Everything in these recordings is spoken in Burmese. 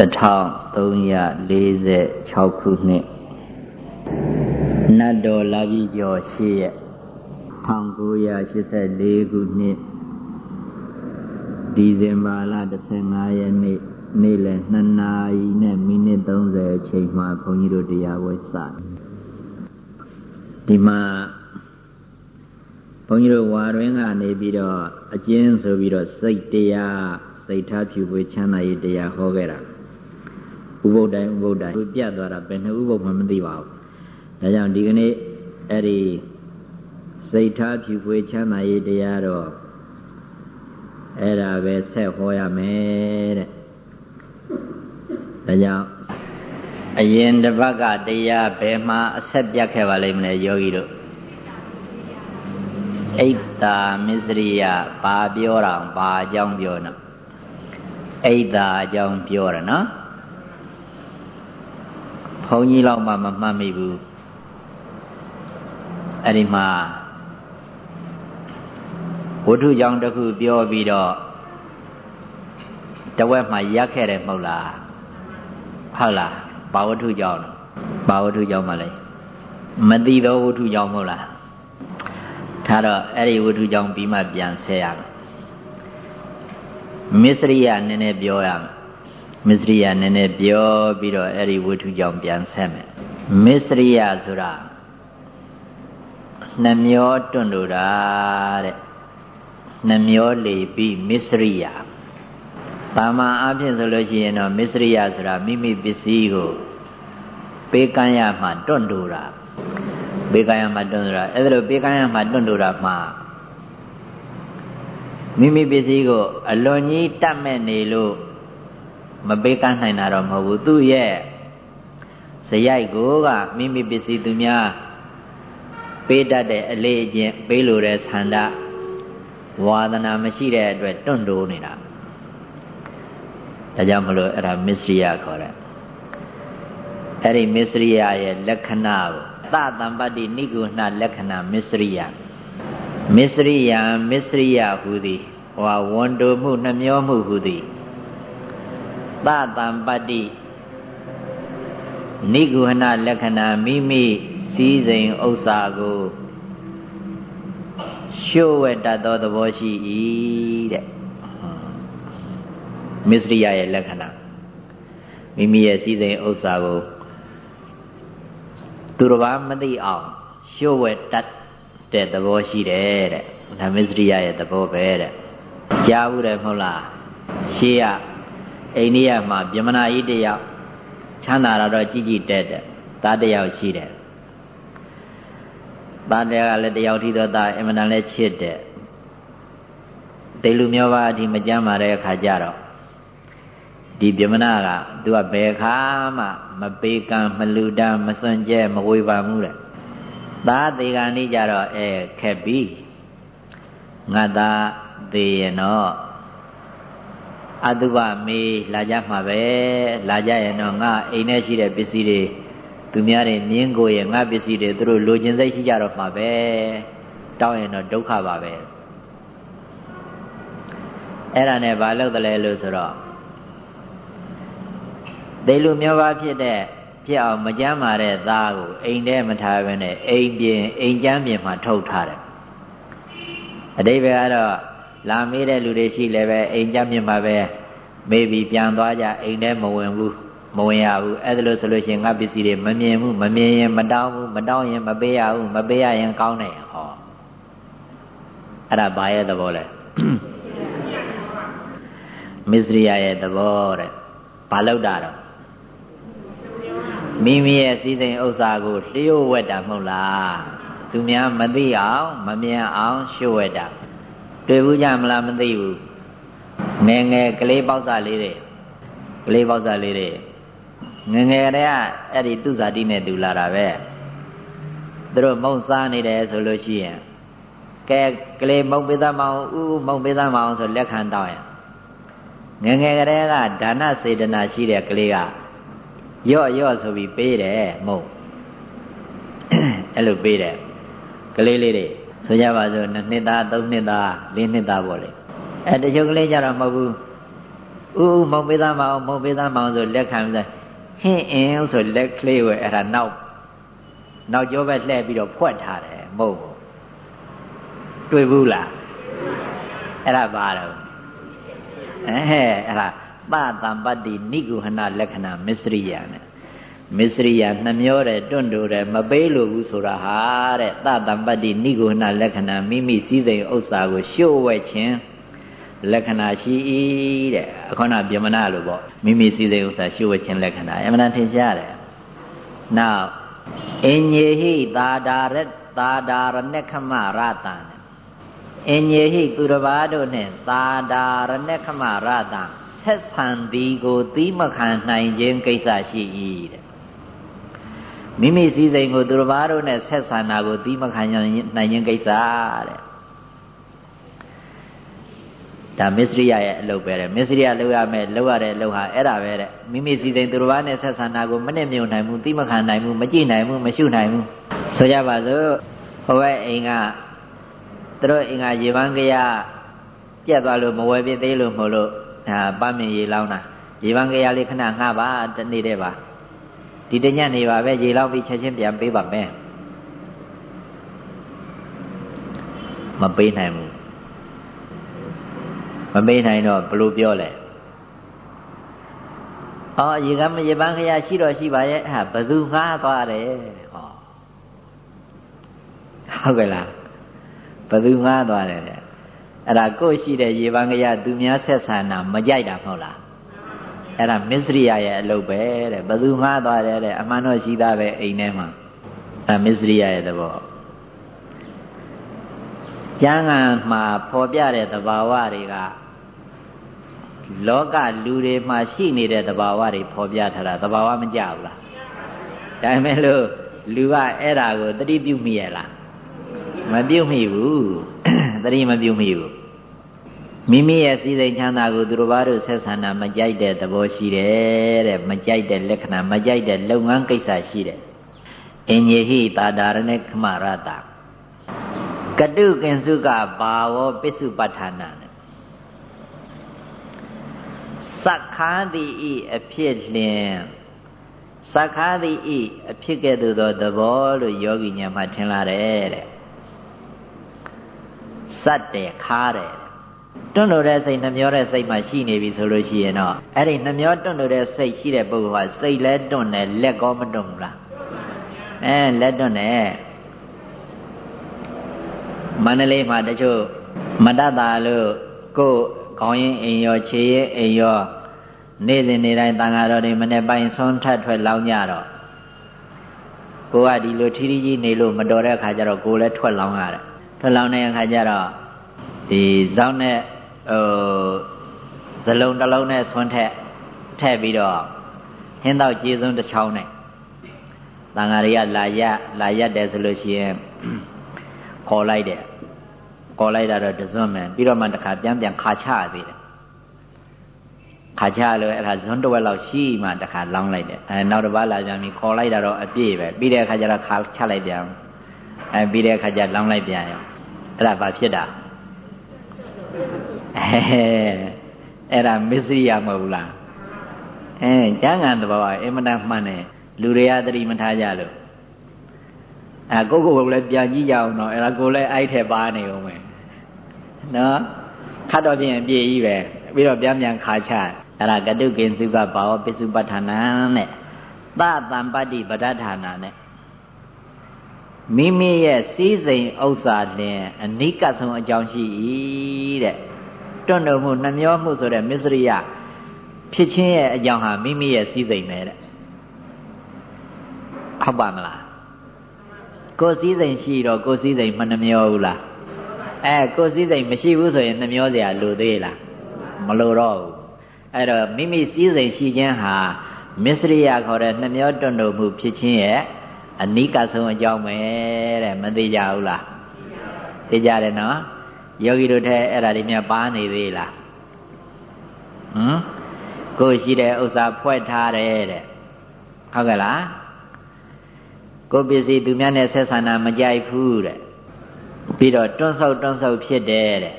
1346ခုနှစ်နတ်တော်လာပြီကျော်8ရက်1984ခုနှစ်ဒီဇင်ဘာလ15ရက်နေ့နေ့လယ်2နာရီနဲ့မိနစ်30အချိန်မှဘုန်းကြီးတို့တရားဝဲစဒီမှာဘုန်းကြီးတို့ဝါရင်းကနေပြီးတော့အကျဉ်းဆိုပြီးတော့စိတ်တရားစိတ်ထားဖြူပွေးချမ်းသာရေးတရားဟောခဲ့တာ ဥပုဒ္တိုင်းဥပုဒ္တိုင်းပြတ်သွားတာဘယ်နှဥပုဒ်မှမသိပါဘူးဒါကြောင့်ဒီကနေ့အဲ့ဒီစိတ်ထားဖြူပွေးချမ်းသာရေးတရားတော့အဲ့ဒါပဲဆက်ဟောရမယ်တဲ့ဒါကြောင့်အရင်တစ်ပတ်ကတရားဘယ်မှာအဆက်ပြတ်ခဲ့ပါလိမ့်မလဲယောဂီတို့အိတ်တာမစ္စရိယဘာပြောတာဘာအကြောင်းပြောနော်အိတ်တာအကြောင်းပြောရနော် ဘုန်းကြီးလောက်မှမမှတ်မိဘူးအဲ့ဒီမှာဝတ္ထုကြောင့်တစ်ခုပြောပြီးတော့တဝက်မှရက်ခဲ့တယ်မဟုတ်လားဟုတ်လားဘာဝတ္ထုကြောင့်ဘာဝတ္ထုကြောင့်မလဲမသိသောဝတ္ထုကြောင့်မဟုတ်လားထားတော့အဲ့ဒီဝတ္ထုကြောင့်ပြီးမှပြန်ဆက်ရမယ်မစ္စရိယနည်းနည်းပြောရမယ် မစ္စရိယနည်းနည်းပြောပြီးတော့အဲ့ဒီဝတ္ထုကြောင့်ပြန်ဆက်မယ်မစ္စရိယဆိုတာနှမျောတွန့်လို့တာတဲ့နှမျောလေပြီးမစ္စရိယတာမန်အဖြစ်ဆိုလို့ရှိရင်တော့မစ္စရိယဆိုတာမိမိပစ္စည်းကိုပေးကမ်းရမှတွန့်တူတာပေးကမ်းရမှတွန့်တူတာအဲ့ဒါလိုပေးကမ်းရမှတွန့်တူတာမှာမိမိပစ္စည်းကိုအလွန်ကြီးတတ်မဲ့နေလို့ မပေးကမ်းနိုင်တာတော့မဟုတ်ဘူးသူ့ရဲ့ဇယိုက်ကိုကမိမိပစ္စည်းသူများပေးတတ်တဲ့အလေးအကျင့်ပေးလို့တဲ့ဆန္ဒဝါဒနာမရှိတဲ့အတွက်တွန့်တိုးနေတာဒါကြောင့်မလို့အဲ့ဒါမစ္စရိယခေါ်တယ်အဲ့ဒီမစ္စရိယရဲ့လက္ခဏာကိုသတံပတ္တိနိဂုဏလက္ခဏာမစ္စရိယမစ္စရိယမစ္စရိယဟူသည်ဟောဝန်တိုမှုနှမျောမှုဟူသည် သတံပတ္တိနိဂုဏလက္ခဏာမိမိစည်းစိမ်ဥစ္စာကိုရှို့ဝဲတတ်သောသဘောရှိ၏တဲ့မစ္စရိယရဲ့လက္ခဏာမိမိရဲ့စည်းစိမ်ဥစ္စာကိုသူတစ်ပါးမသိအောင်ရှို့ဝဲတတ်တဲ့သဘောရှိတယ်တဲ့ဒါမစ္စရိယရဲ့သဘောပဲတဲ့ကြားဘူးတယ်မဟုတ်လားရှေးက အိန္ဒိယမှာဗြဟ္မဏကြီးတယောက်ချမ်းသာတော့ကြည်ကြည်တဲ့တဲ့သားတယောက်ရှိတယ်သားတယောက်ကလည်းတယောက်ထီတော့သားအင်မတန်လည်းချစ်တဲ့ဒေလူမျိုးပါအထိမကြမ်းပါတဲ့အခါကျတော့ဒီဗြဟ္မဏကသူကဘယ်ခါမှမပေးကံမလူတမစွန့်ကြဲမဝေပါမှုတဲ့သားသေးကံនេះကြတော့အဲခက်ပြီငါသားသေးရင်တော့ အတုပမေးလာကြမှာပဲလာကြရင်တော့ငါအိမ်ထဲရှိတဲ့ပစ္စည်းတွေသူများတွေမြင်းကိုရဲ့ငါပစ္စည်းတွေသူတို့လိုချင်စိတ်ရှိကြတော့မှာပဲတောင်းရင်တော့ဒုက္ခပါပဲအဲ့ဒါနဲ့ဘာလုပ်တယ်လဲလို့ဆိုတော့ဒေလူမျိုးပါဖြစ်တဲ့ဖြစ်အောင်မကြမ်းမာတဲ့သားကိုအိမ်ထဲမထားဘဲနဲ့အိမ်ပြင်အိမ်ကျမ်းပြင်မှာထုတ်ထားတယ်အတိပ္ပယ်ကတော့ လာမေးတဲ့လူတွေရှိလည်းပဲအိမ်ကျမ်းပြင်မှာပဲမေးပြီးပြန်သွားကြအိမ်ထဲမဝင်ဘူးမဝင်ရဘူးအဲ့ဒါလို့ဆိုလို့ရှိရင်ငါပစ္စည်းတွေမမြင်ဘူးမမြင်ရင်မတောင်းဘူးမတောင်းရင်မပေးရဘူးမပေးရရင်ကောင်းတယ်ဟောအဲ့ဒါဘာရဲ့သဘောလဲမစ္စရိယရဲ့သဘောတဲ့ဘာလောက်တာတော့မိမိရဲ့စည်းစိမ်ဥစ္စာကိုလျှို့ဝှက်တာမဟုတ်လားသူများမသိအောင်မမြင်အောင်လျှို့ဝှက်တာ တွေ့ဘူးကြမလားမသိဘူးငယ်ငယ်ကလေးပေါက်စားလေးတွေကလေးပေါက်စားလေးတွေငငယ်တည်းကအဲ့ဒီသူဇာတိနဲ့တူလာတာပဲသူတို့မုံစားနေတယ်ဆိုလို့ရှိရင်ကဲကလေးမုံပေးသားမအောင်ဥမုံပေးသားမအောင်ဆိုလက်ခံတောင်းရင်ငငယ်ကလေးကဒါနစေတနာရှိတဲ့ကလေးကရော့ရော့ဆိုပြီးပေးတယ်မုံအဲ့လိုပေးတယ်ကလေးလေးတွေ ဆိုကြပါစို့နှစ်နှစ်သားသုံးနှစ်သားလေးနှစ်သားပေါ့လေအဲတချို့ကလေးကြတော့မဟုတ်ဘူးဥဥမောင်ပေးသားမအောင်မောင်ပေးသားမအောင်ဆိုလက်ခံပြီးဟင်းအင်းဆိုလက်ကလေးကိုအဲ့ဒါနောက်နောက်ကျောဘက်လှည့်ပြီးတော့ဖွက်ထားတယ်မဟုတ်ဘူးတွေ့ဘူးလားအဲ့ဒါပါတော့အဲအဲ့ဒါပတံပတ္တိနိဂုဟနလက္ခဏာမစ္စရိယနဲ့ မစ္စရိယနှမျောတယ်တွန့်တိုတယ်မပေးလို့ဘူးဆိုတာဟာတဲ့တတံပတ္တိနိဂုဟနလက္ခဏာမိမိစည်းစိမ်ဥစ္စာကိုရှို့ဝဲခြင်းလက္ခဏာရှိ၏တဲ့အခုနဗြဟ္မဏလို့ပေါ့မိမိစည်းစိမ်ဥစ္စာရှို့ဝဲခြင်းလက္ခဏာအမှန်တန်ထင်ရှားတယ်နောက်အင်ညေဟိသာဒာရသာဒာရဏခမရတံအင်ညေဟိသူတစ်ပါးတို့နှင့်သာဒာရဏခမရတံဆက်ဆံသည်ကိုသီးမခံနိုင်ခြင်းကိစ္စရှိ၏တဲ့ မိမိစည်းစိမ်ကိုသူတစ်ပါးတို့နဲ့ဆက်ဆံတာကိုသီးမခံနိုင်ခြင်းကိစ္စတဲ့ဒါမစ္စရိယရဲ့အလုပ်ပဲတဲ့မစ္စရိယလုပ်ရမယ်လုပ်ရတဲ့အလုပ်ဟာအဲ့ဒါပဲတဲ့မိမိစီစဉ်သူတစ်ပါးနဲ့ဆက်ဆံတာကိုမနဲ့မြုံနိုင်ဘူးသိမခံနိုင်ဘူးမကြည့်နိုင်ဘူးမရှုနိုင်ဘူးဆိုကြပါစို့ဟိုဘက်အိမ်ကသူတို့အိမ်ကရေပန်းကရပြက်သွားလို့မဝယ်ပြသေးလို့မဟုတ်လို့ဒါပန်းမင်ရေလောင်းတာရေပန်းကရလေးခဏငှပါတနေ့တည်းပါ ဒီတညနေပါပဲရေလောင်းပြီးချက်ချင်းပြန်ပေးပါမယ်မပေးနိုင်ဘူးမမေးနိုင်တော့ဘလို့ပြောလဲဩရေကမရေပန်းခရရှိတော့ရှိပါရဲ့ဟာဘသူငှားသွားတယ်ဟောဟုတ်ကဲ့လားဘသူငှားသွားတယ်တဲ့အဲ့ဒါကိုရှိတဲ့ရေပန်းခရသူများဆက်ဆံတာမကြိုက်တာမဟုတ်လား အဲ့ဒါမစ္စရိယရဲ့အလုပ်ပဲတဲ့ဘသူငှားသွားတယ်တဲ့အမှန်တော့ရှိသားပဲအိမ်ထဲမှာအဲမစ္စရိယရဲ့သဘောကျမ်းဂန်မှာဖော်ပြတဲ့သဘာဝတွေကလောကလူတွေမှာရှိနေတဲ့သဘာဝတွေဖော်ပြထားတာသဘာဝမကြဘူးလားဒါပေမဲ့လို့လူကအဲ့ဒါကိုတတိပြုမိရလားမပြုမိဘူးတတိမပြုမိဘူး မိမိရဲ့စည်းစိမ်ချမ်းသာကိုသူတို့ဘာတို့ဆက်ဆံတာမကြိုက်တဲ့သဘောရှိတယ်တဲ့မကြိုက်တဲ့လက္ခဏာမကြိုက်တဲ့လုပ်ငန်းကိစ္စရှိတယ်အင်ညေဟိတာဒါရဏေခမရတာကတုကင်စုကဘာဝပစ္စုပဋ္ဌာနာစက္ခာတိဤအဖြစ်လင်စက္ခာတိဤအဖြစ်ကဲ့သို့သောသဘောလို့ယောဂီညာမှာထင်လာတယ်တဲ့စတ်တယ်ခါတယ် တွန့်လို့တဲ့စိတ်နှမျောတဲ့စိတ်မှရှိနေပြီဆိုလို့ရှိရင်တော့အဲ့ဒီနှမျောတွန့်လို့တဲ့စိတ်ရှိတဲ့ပုဂ္ဂိုလ်ကစိတ်လဲတွန့်တယ်လက်ကောမတွန့်ဘူးလားအဲလက်တွန့်တယ်မန္တလေးမှာတချို့မတတ်တာလို့ကိုခေါင်းရင်အိမ်ရောခြေရင်အိမ်ရောနေ့စဉ်နေ့တိုင်းတန်ဃာတော်တွေမနေ့ပိုင်းဆွမ်းထက်ထွက်လောင်းကြတော့ကိုကဒီလိုထီထီကြီးနေလို့မတော်တဲ့အခါကျတော့ကိုလည်းထွက်လောင်းရတယ်ထွက်လောင်းတဲ့အခါကျတော့ ဒီဇောင်းနဲ့ဟိုဇလုံးတစ်လုံးနဲ့ဆွမ်းထက်ထည့်ပြီးတော့ဟင်းတော့ကျေးဇူးတစ်ချောင်းနဲ့တန်ဃာတွေကလာရလာရက်တယ်ဆိုလို့ရှိရင်ခေါ်လိုက်တယ်ခေါ်လိုက်တာတော့တစွန်းမယ်ပြီးတော့မှတခါပြန်ပြန်ခါချရသေးတယ်ခါချလို့အဲ့ဒါဇွန်းတဝက်လောက်ရှိမှတခါလောင်းလိုက်တယ်အဲနောက်တစ်ပါးလာကြပြီခေါ်လိုက်တာတော့အပြည့်ပဲပြီးတဲ့အခါကျတော့ခါချလိုက်ပြန်အဲပြီးတဲ့အခါကျလောင်းလိုက်ပြန်ရောအဲ့ဒါဘာဖြစ်တာ အဲအဲ့ဒါမစ္စရိယမဟုတ်ဘူးလားအဲကျမ်းဂန်သဘောကအင်မတန်မှန်တယ်လူတွေကသတိမထားကြလို့အဲကိုကိုကိုလည်းပြန်ကြည့်ကြအောင်တော့အဲ့ဒါကိုလည်းအဲ့ထက်ပါနေအောင်မယ်နော်ခတ်တော့ပြင်အပြည့်ကြီးပဲပြီးတော့ပြန်ပြန်ခါချအဲ့ဒါကတုကိဉ္စုကဘာဝပစ္စုပ္ပထာနာနဲ့သတံပတ္တိပဋ္ဌာနာနဲ့ မိမိရဲ့စည်းစိမ်ဥစ္စာလင်အနိကဆုံးအကြောင်းရှိ၏တဲ့တွန့်တော်မှုနှမျောမှုဆိုတဲ့မစ္စရိယဖြစ်ခြင်းရဲ့အကြောင်းဟာမိမိရဲ့စည်းစိမ်ပဲတဲ့ဟုတ်ပါမလားကိုယ်စည်းစိမ်ရှိတော့ကိုယ်စည်းစိမ်မနှမျောဘူးလားအဲကိုယ်စည်းစိမ်မရှိဘူးဆိုရင်နှမျောเสียလိုသေးလားမလိုတော့ဘူးအဲ့တော့မိမိစည်းစိမ်ရှိခြင်းဟာမစ္စရိယခေါ်တဲ့နှမျောတွန့်တို့မှုဖြစ်ခြင်းရဲ့ အနိကဆုံးအကြောင်းပဲတဲ့မသိကြဘူးလားသိကြတယ်နော်ယောဂီတို့ထဲအဲ့ဒါတွေမြတ်ပါနေသေးလားဟမ်ကိုရှိတဲ့ဥစ္စာဖွဲ့ထားတယ်တဲ့ဟုတ်ကဲ့လားကိုပစ္စည်းသူများနဲ့ဆက်ဆံတာမကြိုက်ဘူးတဲ့ပြီးတော့တွန်းဆုပ်တွန်းဆုပ်ဖြစ်တယ်တဲ့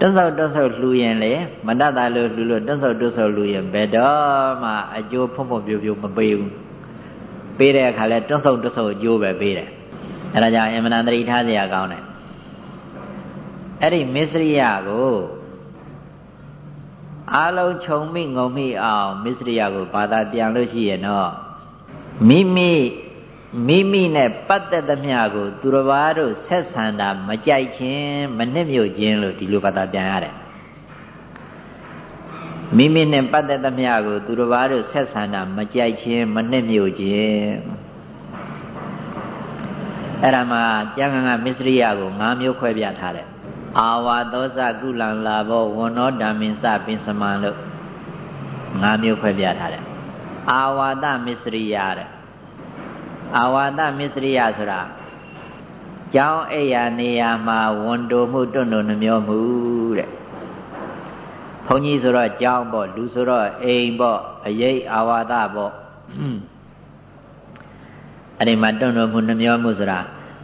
တွန့်ဆောက်တွန့်ဆောက်လှူရင်လေမတတ်တာလို့လှူလို့တွန့်ဆောက်တွန့်ဆောက်လှူရင်ဘယ်တော့မှအကျိုးဖုံဖုံပြိုပြိုမပေးဘူး ပေးတဲ့အခါလဲတွန့်ဆောက်တွန့်ဆောက်အကျိုးပဲပေးတယ်အဲဒါကြောင့်အင်မတန်သတိထားစရာကောင်းတယ်အဲ့ဒီမစ္စရိယကိုအားလုံးခြုံမိငုံမိအောင်မစ္စရိယကိုဘာသာပြန်လို့ရှိရင်တော့မိမိမိမိနဲ့ပတ်သက်သမျှကို သူတစ်ပါးတို့ဆက်ဆံတာမကြိုက်ခြင်းမနှစ်မြို့ခြင်းလို့ဒီလိုဘာသာပြန်ရတယ် မိမိနဲ့ပတ်သက်သမျှကိုသူတစ်ပါးတို့ဆက်ဆံတာမကြိုက်ခြင်းမနှစ်မြို့ခြင်းအဲ့ဒါမှာကျမ်းဂန်ကမစ္စရိယကို၅မျိုးခွဲပြထားတယ်အာဝါသောစကုလံလာဘောဝဏ္ဏဓမ္မင်္စပင်စမံလို့၅မျိုးခွဲပြထားတယ်အာဝါဒမစ္စရိယတဲ့အာဝါဒမစ္စရိယဆိုတာကျောင်းအိယာနေရာမှာဝန်တိုမှုတွန့်တွန့်နှမျောမှုတဲ့ ဘုန်းကြီးဆိုတော့ကျောင်းပေါ့လူဆိုတော့အိမ်ပေါ့အရေးအာဝါဒပေါ့အဲ့ဒီမှာတွန့်တွန့်မှုနှမျောမှုဆိုတာ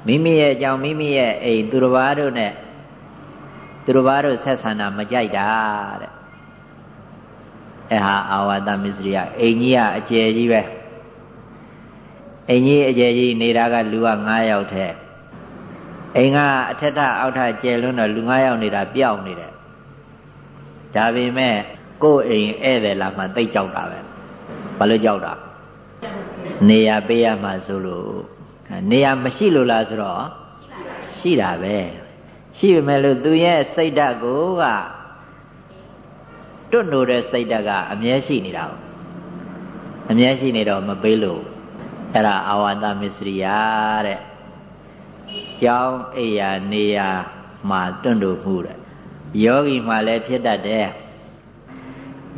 မိမိရဲ့ကြောင့်မိမိရဲ့အိမ်သူတစ်ပါးတို့နဲ့သူတို့ဘာတို့ဆက်ဆံတာမကြိုက်တာတဲ့အဲဟာအာဝါဒမစ္စရိယအိမ်ကြီးကအကျယ်ကြီးပဲအိမ်ကြီးအကျယ်ကြီးနေတာကလူက9ယောက်ထဲအိမ်ကအထက်ထအောက်ထကျယ်လွန်းတော့လူ9ယောက်နေတာပျောက်နေတယ် ဒါပေမဲ့ကိုယ်အိမ်ဧည့်သည်လာမှတိတ်ကြောက်တာပဲဘာလို့ကြောက်တာနေရပေးရမှာဆိုလို့နေရမရှိလို့လားဆိုတော့ရှိတာပဲရှိပေမဲ့လို့သူရဲ့စိတ်ဓာတ်ကိုကတွတ်နိုတဲ့စိတ်ဓာတ်ကအမြဲရှိနေတာ哦အမြဲရှိနေတော့မပေးလို့အဲ့ဒါအာဝါဒမစ္စရိယတဲ့ကြောင်းအိယာနေယာမှာတွန့်တို့မှုတဲ့ ယောဂီမှာလည်းဖြစ်တတ်တယ်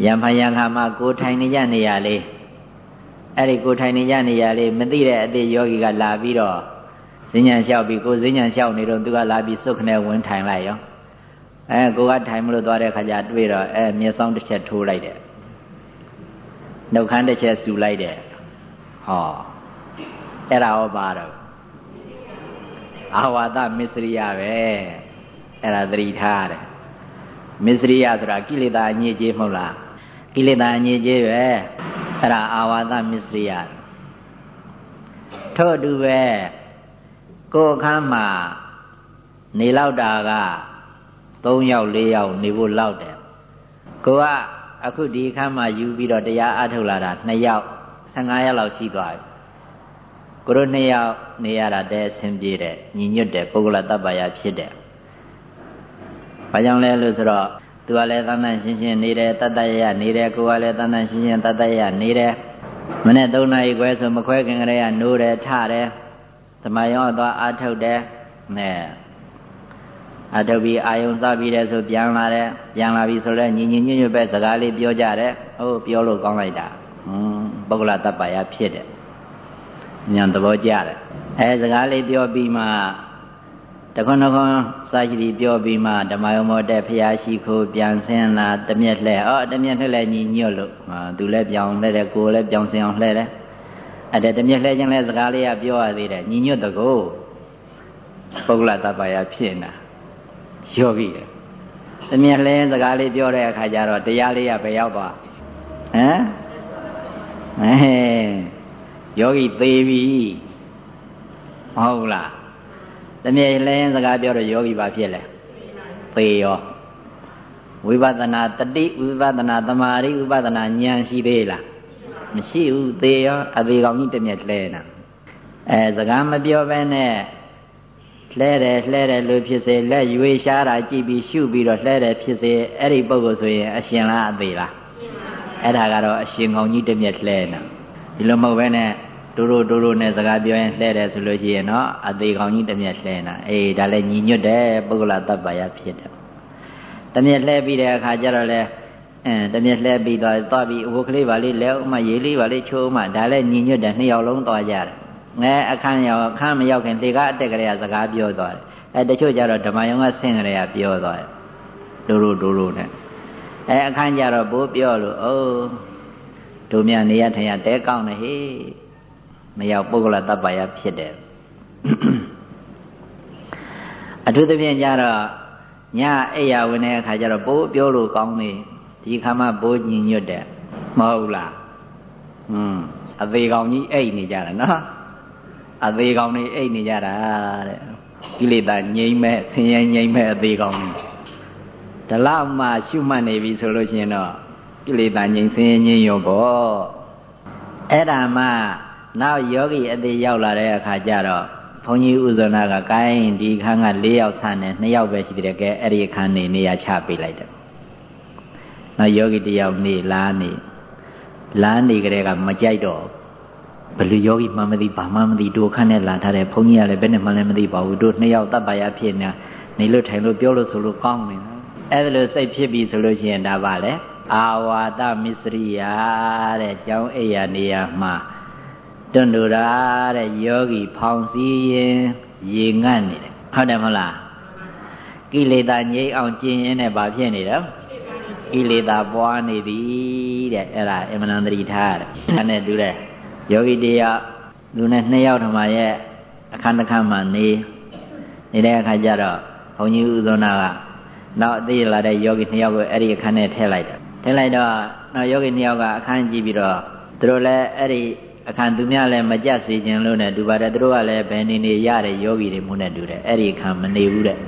ယမယံခါမှာကိုထိုင်နေကြနေရလေးအဲ့ဒီကိုထိုင်နေကြနေရလေးမသိတဲ့အသေးယောဂီကလာပြီးတော့ဈဉ္ညာလျှောက်ပြီးကိုဈဉ္ညာလျှောက်နေတော့သူကလာပြီးစုတ်ခနဲ့ဝင်ထိုင်လိုက်ရောအဲကိုကထိုင်မလို့သွားတဲ့ခါကျတွေ့တော့အဲမျက်စောင်းတစ်ချက်ထိုးလိုက်တယ်နှုတ်ခမ်းတစ်ချက်ဆူလိုက်တယ်ဟောအဲ့ဒါဟောပါတော့အာဝါဒမစ္စရိယပဲအဲ့ဒါသတိထားတယ် မစ္စရိယဆိုတာကိလေသာအညစ်အကြေးမဟုတ်လားကိလေသာအညစ်အကြေးပဲအဲ့ဒါအာဝါဒမစ္စရိယထို့အတူပဲကိုယ်အခန်းမှာနေလောက်တာက3ယောက်4ယောက်နေဖို့လောက်တယ်ကိုကအခုဒီအခန်းမှာယူပြီးတော့တရားအထုတ်လာတာ2ယောက်15ယောက်လောက်ရှိသွားပြီကိုတို့2ယောက်နေရတာတဲ့အဆင်ပြေတယ်ညီညွတ်တယ်ပုဂ္ဂလတပ္ပယဖြစ်တယ် ဘာကြောင့်လဲလို့ဆိုတော့သူကလည်းသန္တန်ရှင်းရှင်းနေတယ်တတ္တရနေတယ်ကိုကလည်းသန္တန်ရှင်းရှင်းတတ္တရနေတယ်မနေ့3နာရီခွဲဆိုမခွဲခင်ကလေးကနိုးတယ်ထတယ်သမယောသွားအာထုတ်တယ်နဲ့အာထုတ်ပြီးအာယုံစပြီးတယ်ဆိုပြန်လာတယ်ပြန်လာပြီဆိုတော့ညီညီညွတ်ညွတ်ပဲစကားလေးပြောကြတယ်ဟုတ်ပြောလို့ကောင်းလိုက်တာဟွန်းပုဂ္ဂလတပ္ပယဖြစ်တယ်ဉာဏ်သဘောကျတယ်အဲစကားလေးပြောပြီးမှ တခွန်းတခွန်းစာရှိပြီးပြောပြီးမှဓမ္မယုံမောတဲ့ဖရာရှိခိုးပြန်ဆင်းလာတမျက်လှဲ့ဩတမျက်လှဲ့လည်းညီညွတ်လို့သူလည်းပြောင်းလှဲ့တယ်ကိုယ်လည်းပြောင်းဆင်းအောင်လှဲ့တယ်အဲ့ဒါတမျက်လှဲချင်းလဲစကားလေးကပြောရသေးတယ်ညီညွတ်တကောပုဂ္ဂလတပ္ပယဖြစ်နေတာယောဂီတယ်တမျက်လှဲစကားလေးပြောတဲ့အခါကျတော့တရားလေးကဘယ်ရောက်သွားဟမ်အဲယောဂီသေးပြီမဟုတ်လား တမျက်လှဲစကားပြောတော့ယောဂီဘာဖြစ်လဲသေရောဝိပဿနာတတိဝိပဿနာသမာဓိဝိပဿနာဉာဏ်ရှိသေးလားမရှိဘူးသေရောအသေးကောင်ကြီးတမျက်လှဲတာအဲစကားမပြောဘဲနဲ့လှဲတယ်လှဲတယ်လို့ဖြစ်စေလက်ရွေရှားတာကြည့်ပြီးရှုပြီးတော့လှဲတယ်ဖြစ်စေအဲ့ဒီပုဂ္ဂိုလ်ဆိုရင်အရှင်လားအသေးလားအဲ့ဒါကတော့အရှင်ကောင်ကြီးတမျက်လှဲတာဒီလိုမဟုတ်ဘဲနဲ့ ဒိုးဒိုးဒိုးဒိုးနဲ့စကားပြောရင်လှဲတယ်ဆိုလို့ရှိရင်တော့အသေးကောင်ကြီးတမျက်လှဲတာအေးဒါလည်းညီညွတ်တယ်ပုဂ္ဂလတ္တပ္ပယဖြစ်တယ်တမျက်လှဲပြီးတဲ့အခါကျတော့လေအဲတမျက်လှဲပြီးသွားသွားပြီးဝုတ်ကလေးပါလေးလဲဥမရေးလေးပါလေးချိုးမှဒါလည်းညီညွတ်တယ်နှစ်ယောက်လုံးသွားကြတယ်ငဲအခန်းရောက်အခန်းမရောက်ခင်လေကအတက်ကလေးကစကားပြောသွားတယ်အဲတချို့ကြတော့ဓမ္မယုံကဆင်းကလေးကပြောသွားတယ်ဒိုးဒိုးဒိုးဒိုးနဲ့အဲအခန်းကြတော့ဘိုးပြောလို့အိုးတို့မြနေရထိုင်ရတဲကောင်းတယ်ဟေး မရောက်ပုဂ္ဂလတပ္ပယဖြစ်တယ်အထူးသဖြင့်ကြတော့ညအိယာဝင်တဲ့အခါကျတော့ပိုးပြောလို့ကောင်းနေဒီခါမှပိုးညင်ညွတ်တယ်မဟုတ်လားอืมအသေးကောင်ကြီးအိတ်နေကြတာနော်အသေးကောင်နေအိတ်နေကြတာတဲ့ကိလေသာငြိမ့်မဲ့ဆင်းရဲငြိမ့်မဲ့အသေးကောင်ဒလောက်မှရှုမှတ်နေပြီဆိုလို့ရှိရင်တော့ကိလေသာငြိမ့်ဆင်းရဲငြိမ့်ရောပေါ့အဲ့ဒါမှ နောက်ယောဂီအသေးရောက်လာတဲ့အခါကျတော့ဘုန်းကြီးဥဇနာကကိုင်းဒီခန်းက၄ယောက်ဆန်းနဲ့၂ယောက်ပဲရှိသေးတယ်ကဲအဲ့ဒီခန်းနေနေရာချပေးလိုက်တယ်နောက်ယောဂီတယောက်နေလားနေလားနေကြတဲ့ကမကြိုက်တော့ဘယ်လိုယောဂီမှမသိဘာမှမသိတို့ခန်းနဲ့လာထားတယ်ဘုန်းကြီးကလည်းဘယ်နဲ့မှလည်းမသိပါဘူးတို့နှစ်ယောက်တပ်ပါရဖြစ်နေနေလို့ထိုင်လို့ပြောလို့ဆိုလို့ကောင်းနေတယ်အဲ့ဒါလိုစိတ်ဖြစ်ပြီဆိုလို့ရှိရင်ဒါပါလေအာဝါဒမစ္စရိယာတဲ့ကျောင်းအိယာနေရာမှာ တွန့်တူတာတဲ့ယောဂီဖောင်စည်းရင်ရေငတ်နေတယ်ဟုတ်တယ်မဟုတ်လားကိလေသာငြိမ်းအောင်ကျင့်ရင်းနဲ့ဘာဖြစ်နေတယ်ကိလေသာပွားနေသည်တဲ့အဲ့ဒါအမှန်တန်တတိထားရတယ်အဲ့နဲ့တူတဲ့ယောဂီတရားလူနဲ့နှစ်ယောက်ထမရဲ့အခန်းတစ်ခန်းမှာနေနေတဲ့အခါကျတော့ဘုန်းကြီးဥဇောနာကနောက်အသေးလာတဲ့ယောဂီနှစ်ယောက်ကိုအဲ့ဒီအခန်းထဲထည့်လိုက်တယ်ထည့်လိုက်တော့နောက်ယောဂီနှစ်ယောက်ကအခန်းကြည့်ပြီးတော့သူတို့လည်းအဲ့ဒီ အခန်းသူများလည်းမကြက်စေခြင်းလို့နဲ့တူပါတယ်သူတို့ကလည်းဘယ်နေနေရတဲ့ယောဂီတွေမှုနဲ့တူတယ်အဲ့ဒီအခန်းမနေဘူးတဲ့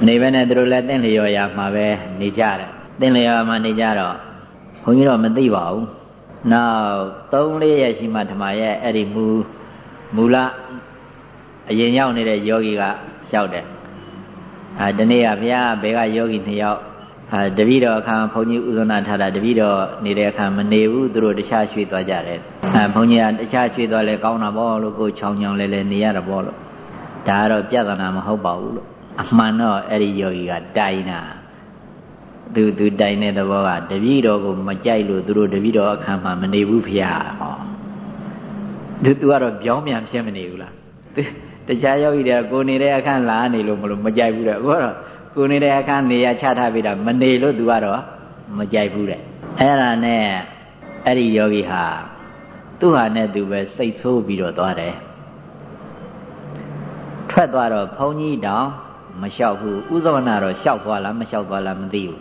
မနေဘဲနဲ့သူတို့လည်းတင့်လျော်ရာမှာပဲနေကြတယ်တင့်လျော်မှာနေကြတော့ဘုန်းကြီးတော့မသိပါဘူးနောက်3 4ရက်ရှိမှဓမ္မရဲ့အဲ့ဒီမူမူလအရင်ရောက်နေတဲ့ယောဂီကလျှောက်တယ်အာဒီနေ့ကဘုရားဘယ်ကယောဂီနှစ်ယောက် အာတပည့်တော်အခါဘုန်းကြီးဥဇနာထားတာတပည့်တော်နေတဲ့အခါမနေဘူးသူတို့တခြားရွှေ့သွားကြတယ်အဲဘုန်းကြီးကတခြားရွှေ့သွားလဲကောင်းတာပေါ့လို့ကိုချောင်းချောင်းလဲလဲနေရတာပေါ့လို့ဒါကတော့ပြဿနာမဟုတ်ပါဘူးလို့အမှန်တော့အဲ့ဒီယောဂီကတိုင်တာသူသူတိုင်တဲ့သဘောကတပည့်တော်ကိုမကြိုက်လို့သူတို့တပည့်တော်အခါမှာမနေဘူးဖေဟောသူသူကတော့ပြောင်းပြန်ဖြစ်မနေဘူးလားတခြားယောဂီတွေကကိုနေတဲ့အခန်းလာနေလို့မလို့မကြိုက်ဘူးတဲ့အခုကတော့ ကိုနေတဲ့အခန်းနေရာချထားပြီးတာမနေလို့သူကတော့မကြိုက်ဘူးတဲ့အဲ့ဒါနဲ့အဲ့ဒီယောဂီဟာသူ့ဟာနဲ့သူပဲစိတ်ဆိုးပြီးတော့သွားတယ်ထွက်သွားတော့ဘုန်းကြီးတောင်မလျှောက်ဘူးဥဇဝနာတော့လျှောက်သွားလားမလျှောက်သွားလားမသိဘူး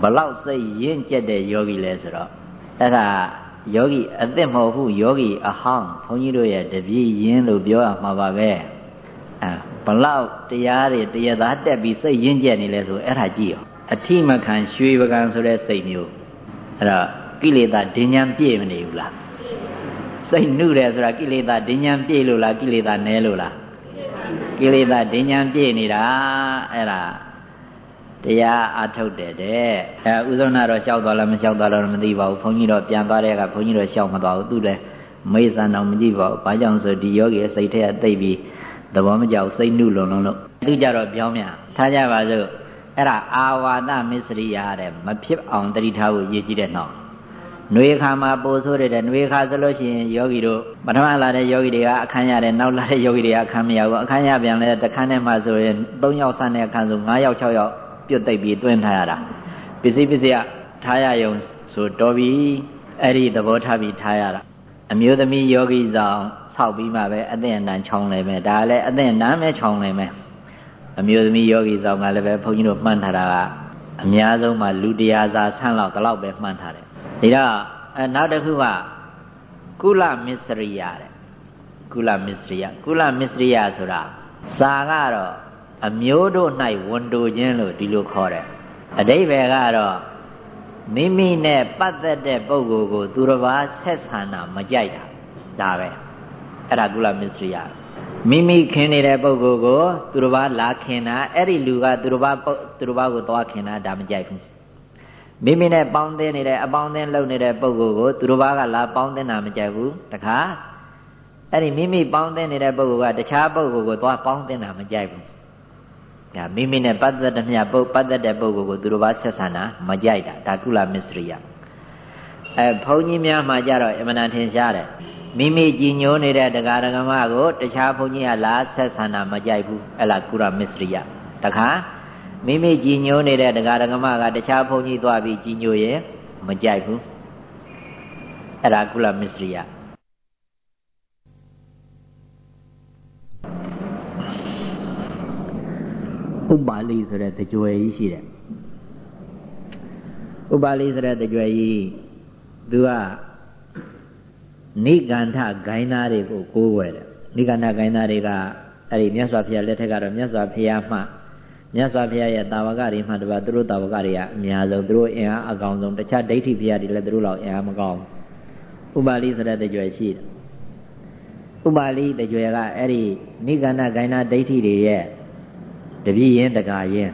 ဘလောက်စိတ်ရင့်ကျက်တဲ့ယောဂီလဲဆိုတော့အဲ့ဒါယောဂီအသက်မဟုတ်ဘူးယောဂီအဟောင်းဘုန်းကြီးတို့ရဲ့တပည့်ရင်းလို့ပြောရမှာပါပဲအဲ ဘလောက်တရားတွေတရားသားတက်ပြီးစိတ်ရင့်ကျက်နေလဲဆိုအဲ့ဒါကြည့်ရောအထိမခံရွှေပကံဆိုတဲ့စိတ်မျိုးအဲ့တော့ကိလေသာဒဉ္ဉံပြည့်မနေဘူးလားစိတ်နှုတယ်ဆိုတာကိလေသာဒဉ္ဉံပြည့်လို့လားကိလေသာနည်းလို့လားကိလေသာဒဉ္ဉံပြည့်နေတာအဲ့ဒါတရားအထုတ်တယ်တဲ့အဲဥဇုနာတော့လျှောက်သွားလားမလျှောက်သွားလားမသိပါဘူးဘုန်းကြီးတော့ပြန်သွားတဲ့အခါဘုန်းကြီးတော့လျှောက်မသွားဘူးသူလည်းမေးစံတော့မကြည့်ပါဘူးဘာကြောင့်ဆိုဒီယောဂီရဲ့စိတ်ထဲအသိပြီး သဘောမကြောက်စိတ်နှုလွန်လွန်းလို့သူကြတော့ပြောင်းမြန်ထားကြပါစို့အဲ့ဒါအာဝါဒမစ္စရိယာတဲ့မဖြစ်အောင်တတိထားဖို့ရည်ကြည့်တဲ့နောက်နှွေခါမှာပို့ဆိုးတဲ့နှွေခါဆိုလို့ရှိရင်ယောဂီတို့ပထမလာတဲ့ယောဂီတွေကအခန်းရတယ်နောက်လာတဲ့ယောဂီတွေကအခန်းမရဘူးအခန်းရပြန်လဲတခန်းထဲမှာဆိုရင်3ယောက်ဆန်းတဲ့အခန်းဆို9ယောက်6ယောက်ပြုတ်သိပ်ပြီးတွင်းထားရတာပစ္စည်းပစ္စည်းကထားရယုံဆိုတော်ပြီအဲ့ဒီသဘောထားပြီးထားရတာအမျိုးသမီးယောဂီဆောင် ဆောက်ပြီးမှပဲအသင့်အတန်ချောင်းလဲမယ်ဒါလည်းအသင့်နားမဲချောင်းလဲမယ်အမျိုးသမီးယောဂီဆောင်ကလည်းပဲဘုန်းကြီးတို့မှတ်ထားတာကအများဆုံးမှလူတရားစာဆန့်လောက်ဒီလောက်ပဲမှတ်ထားတယ်ဒါတော့အဲနောက်တစ်ခုကကုလမစ္စရိယတဲ့ကုလမစ္စရိယကုလမစ္စရိယဆိုတာစာကတော့အမျိုးတို့၌ဝန်တိုခြင်းလို့ဒီလိုခေါ်တယ်အတိဘယ်ကတော့မိမိနဲ့ပတ်သက်တဲ့ပုဂ္ဂိုလ်ကို သူတစ်ပါးဆက်ဆံတာမကြိုက်တာဒါပဲ အဲ့ဒါကုလမစ္စရိယမိမိခင်နေတဲ့ပုဂ္ဂိုလ်ကိုသူတစ်ပါးလာခင်တာအဲ့ဒီလူကသူတစ်ပါးသူတစ်ပါးကိုသွားခင်တာဒါမကြိုက်ဘူးမိမိနဲ့ပေါင်းသင်းနေတဲ့အပေါင်းအသင်းလုပ်နေတဲ့ပုဂ္ဂိုလ်ကိုသူတစ်ပါးကလာပေါင်းသင်းတာမကြိုက်ဘူးတခါအဲ့ဒီမိမိပေါင်းသင်းနေတဲ့ပုဂ္ဂိုလ်ကတခြားပုဂ္ဂိုလ်ကိုသွားပေါင်းသင်းတာမကြိုက်ဘူးဒါမိမိနဲ့ပတ်သက်တဲ့မြတ်ပုပတ်သက်တဲ့ပုဂ္ဂိုလ်ကိုသူတို့ဘာဆက်ဆံတာမကြိုက်တာဒါကုလမစ္စရိယအဲဘုန်းကြီးများမှာကြတော့အမှန်တန်ထင်ရှားတယ် မိမိကြည်ညိုနေတဲ့တရားဓမ္မကိုတခြားဘုန်းကြီးကလာဆက်ဆံတာမကြိုက်ဘူးအဲ့လားကုလမစ္စရိယတခါမိမိကြည်ညိုနေတဲ့တရားဓမ္မကတခြားဘုန်းကြီးသွားပြီးကြည်ညိုရဲ့မကြိုက်ဘူးအဲ့ဒါကုလမစ္စရိယဥပါလိဆိုတဲ့တကြွယ်ကြီးရှိတယ်ဥပါလိဆိုတဲ့တကြွယ်ကြီးသူက နိဂန္ဓဂိုင်းသားတွေကိုကိုးဝယ်တယ်နိဂန္ဓဂိုင်းသားတွေကအဲ့ဒီမြတ်စွာဘုရားလက်ထက်ကတော့မြတ်စွာဘုရားမှမြတ်စွာဘုရားရဲ့တာဝကတွေမှတပါသူတို့တာဝကတွေကအများဆုံးသူတို့အင်အားအကောင်ဆုံးတခြားဒိဋ္ဌိဘုရားတွေလည်းသူတို့လောက်အင်အားမကောင်းဥပါလိဆိုတဲ့တကြွယ်ရှိတယ်ဥပါလိတကြွယ်ကအဲ့ဒီနိဂန္ဓဂိုင်းသားဒိဋ္ဌိတွေရဲ့တပြည့်ရင်တကာရင်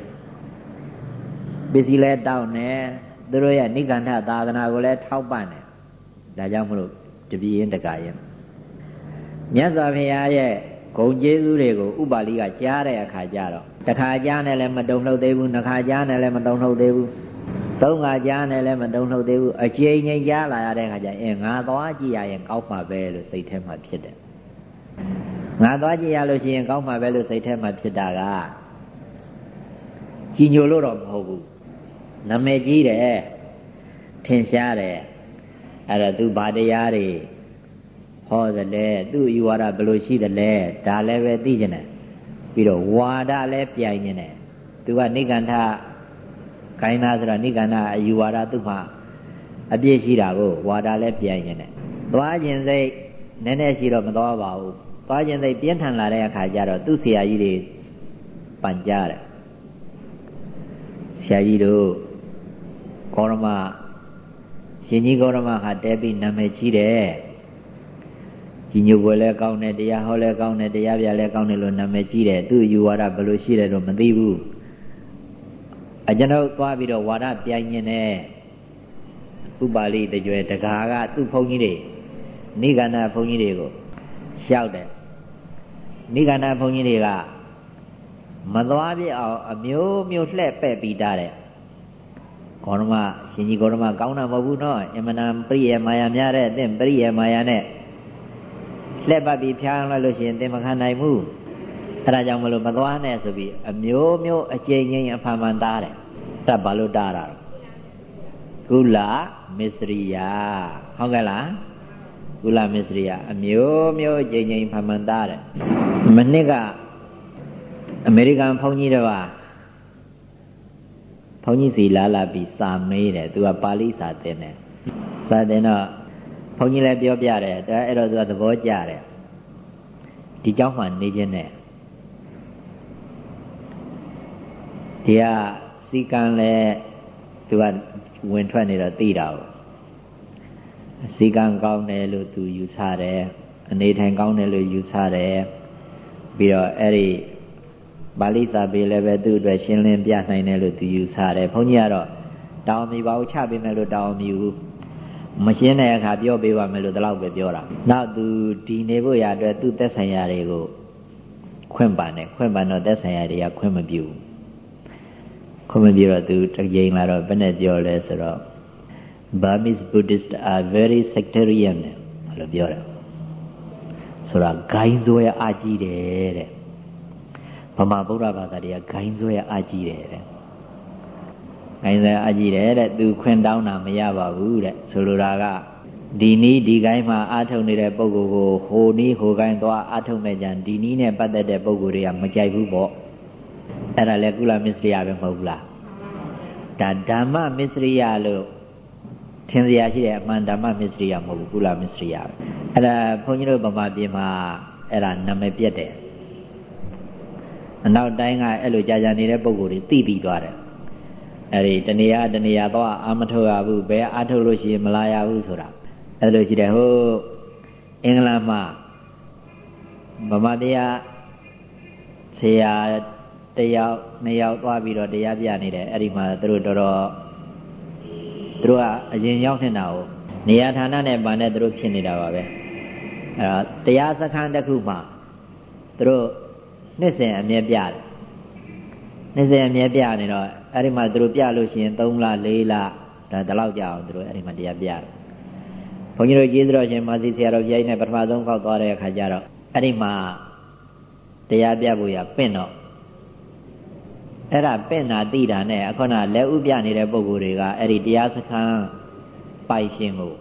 ပစ္စည်းလဲတောင်းနေသူတို့ရဲ့နိဂန္ဓသာသနာကိုလည်းထောက်ပံ့တယ်ဒါကြောင့်မလို့ တပြည့်ရင်တကာရင်မြတ်စွာဘုရားရဲ့ဂုံကျေးဇူးတွေကိုဥပါလိကကြားတဲ့အခါကျတော့တစ်ခါကြားနဲ့လည်းမတုံ့လှုပ်သေးဘူးနှစ်ခါကြားနဲ့လည်းမတုံ့လှုပ်သေးဘူးသုံးခါကြားနဲ့လည်းမတုံ့လှုပ်သေးဘူးအချိန်ချင်းကြားလာရတဲ့အခါကျရင်ငါသွားကြည့်ရရင်ကောက်မှာပဲလို့စိတ်ထဲမှာဖြစ်တယ်ငါသွားကြည့်ရလို့ရှိရင်ကောက်မှာပဲလို့စိတ်ထဲမှာဖြစ်တာကကြည်ညိုလို့တော့မဟုတ်ဘူးနာမည်ကြီးတယ်ထင်ရှားတယ် အဲ့ဒါသူဘာတရားတွေဟောသလဲသူ့ယူဝါဒဘယ်လိုရှိသလဲဒါလည်းပဲသိကျင်တယ်ပြီးတော့ဝါဒလည်းပြိုင်နေတယ်သူကနိဂန္ဓခိုင်းသားဆိုတော့နိဂန္ဓအယူဝါဒသူ့မှာအပြည့်ရှိတာကိုဝါဒလည်းပြိုင်နေတယ်သွားခြင်းစိတ်နည်းနည်းရှိတော့မသွားပါဘူးသွားခြင်းစိတ်ပြင်းထန်လာတဲ့အခါကျတော့သူ့ဆရာကြီးတွေပန်ကြတယ်ဆရာကြီးတို့ကောရမ ရှင်ကြီးကောရမဟာတဲပြီးနာမည်ကြီးတယ်ကြီးညိုပွဲလဲကောင်းတယ်တရားဟောလဲကောင်းတယ်တရားပြလဲကောင်းတယ်လို့နာမည်ကြီးတယ်သူ့ယူဝါဒဘယ်လိုရှိတယ်တော့မသိဘူးအကျွန်ုပ်သွားပြီးတော့ဝါဒပြိုင်နေတယ်ဥပါလိတကြွယ်တကာကသူ့ဘုန်းကြီးတွေနိဂန္ဓဘုန်းကြီးတွေကိုလျှောက်တယ်နိဂန္ဓဘုန်းကြီးတွေကမသွားပြအောင်အမျိုးမျိုးလှဲ့ပဲ့ပြီးတာတဲ့ ဂေါရမရှင်ကြီးဂေါရမကောင်းတာမဟုတ်ဘူးနော်အမနာပရိယမာယာများတဲ့အသင်ပရိယမာယာနဲ့လက်ပတ်ပြီးဖျားလိုက်လို့ရှိရင်သင်မခံနိုင်ဘူးအဲဒါကြောင့်မလို့မသွားနဲ့ဆိုပြီးအမျိုးမျိုးအကျဉ်းချင်းအဖန်ဖန်သားတယ်တတ်ဘာလို့တားတာကုလမစ္စရိယဟုတ်ကဲ့လားကုလမစ္စရိယအမျိုးမျိုးအကျဉ်းချင်းဖန်ဖန်သားတယ်မနစ်ကအမေရိကန်ဘုန်းကြီးတော်ပါ ဘုန်းကြီးစီလာလာပြီးစာမေးတယ်သူကပါဠိစာသင်တယ်စာသင်တော့ဘုန်းကြီးလည်းပြောပြတယ်ဒါအဲ့တော့သူကသဘောကျတယ်ဒီเจ้าမှနေခြင်းနဲ့ဒီကစီကံလည်းသူကဝင်ထွက်နေတော့သိတာပေါ့စီကံကောင်းတယ်လို့သူယူဆတယ်အနေထိုင်ကောင်းတယ်လို့ယူဆတယ်ပြီးတော့အဲ့ဒီ ပါဠိစာပေလည်းပဲသူ့အတွက်ရှင်းလင်းပြနိုင်တယ်လို့သူယူဆတယ်ဘုန်းကြီးကတော့တောင်းမီပါဘူးချပေးမယ်လို့တောင်းမီဘူးမရှင်းတဲ့အခါပြောပေးပါမယ်လို့ဒီလောက်ပဲပြောတာနောက်သူဒီနေဖို့ရအတွက်သူ့သက်ဆိုင်ရာတွေကိုခွင့်ပန်တယ်ခွင့်ပန်တော့သက်ဆိုင်ရာတွေကခွင့်မပြုဘူးခွင့်မပြုတော့သူတစ်ကြိမ်လာတော့ဘယ်နဲ့ပြောလဲဆိုတော့ Burmese Buddhists are very sectarian လို့ပြောတယ်ဆိုတာဂိုင်းစွဲအကြီးတယ်တဲ့ ဗမာဗုဒ္ဓဘာသာတွေကဂိုင်းစွဲအကြီးတယ်တဲ့ဂိုင်းစွဲအကြီးတယ်တဲ့သူခွင့်တောင်းတာမရပါဘူးတဲ့ဆိုလိုတာကဒီနီးဒီဂိုင်းမှာအာထုံနေတဲ့ပုံကိုယ်ကိုဟိုနီးဟိုဂိုင်းသွားအာထုံမဲ့ကြံဒီနီးနဲ့ပတ်သက်တဲ့ပုံကိုယ်တွေကမကြိုက်ဘူးပေါ့အဲ့ဒါလေကုလမစ္စရိယပဲမဟုတ်ဘူးလားဒါဓမ္မမစ္စရိယလို့ထင်စရာရှိတယ်အမှန်ဓမ္မမစ္စရိယမဟုတ်ဘူးကုလမစ္စရိယပဲအဲ့ဒါဘုန်းကြီးတို့ဗမာပြည်မှာအဲ့ဒါနာမည်ပြက်တယ် အနောက်တိုင်းကအဲ့လိုကြာကြာနေတဲ့ပုံကိုယ်တွေသိပြီးသွားတယ်အဲ့ဒီတနေရာတနေရာတော့အာမထုတ်ရဘူးဘယ်အာထုတ်လို့ရှိရင်မလာရဘူးဆိုတာအဲ့လိုရှိတယ်ဟိုအင်္ဂလန်မှာဗမာတရားဆရာတယောက်နှစ်ယောက်သွားပြီးတော့တရားပြနေတယ်အဲ့ဒီမှာသူတို့တော်တော်သူတို့ကအရင်ရောက်နေတာကိုနေရာဌာနနဲ့ဗာနဲ့သူတို့ဖြစ်နေတာပါပဲအဲတရားစခန်းတစ်ခုမှာသူတို့ နှစ်စဉ်အမြဲပြတယ်နှစ်စဉ်အမြဲပြနေတော့အဲ့ဒီမှာသူတို့ပြလို့ရှိရင်3လ4လဒါဒီလောက်ကြအောင်သူတို့အဲ့ဒီမှာတရားပြတယ်ဘုန်းကြီးတို့ကျေးဇူးတော်ရှင်မာစီဆရာတော်ဘုရားကြီးနဲ့ပထမဆုံးခောက်သွားတဲ့အခါကျတော့အဲ့ဒီမှာတရားပြဖို့ရပင့်တော့အဲ့ဒါပင့်တာသိတာနဲ့အခုနလက်ဥပြနေတဲ့ပုံကိုယ်တွေကအဲ့ဒီတရားစခန်းပိုက်ရှင်ကို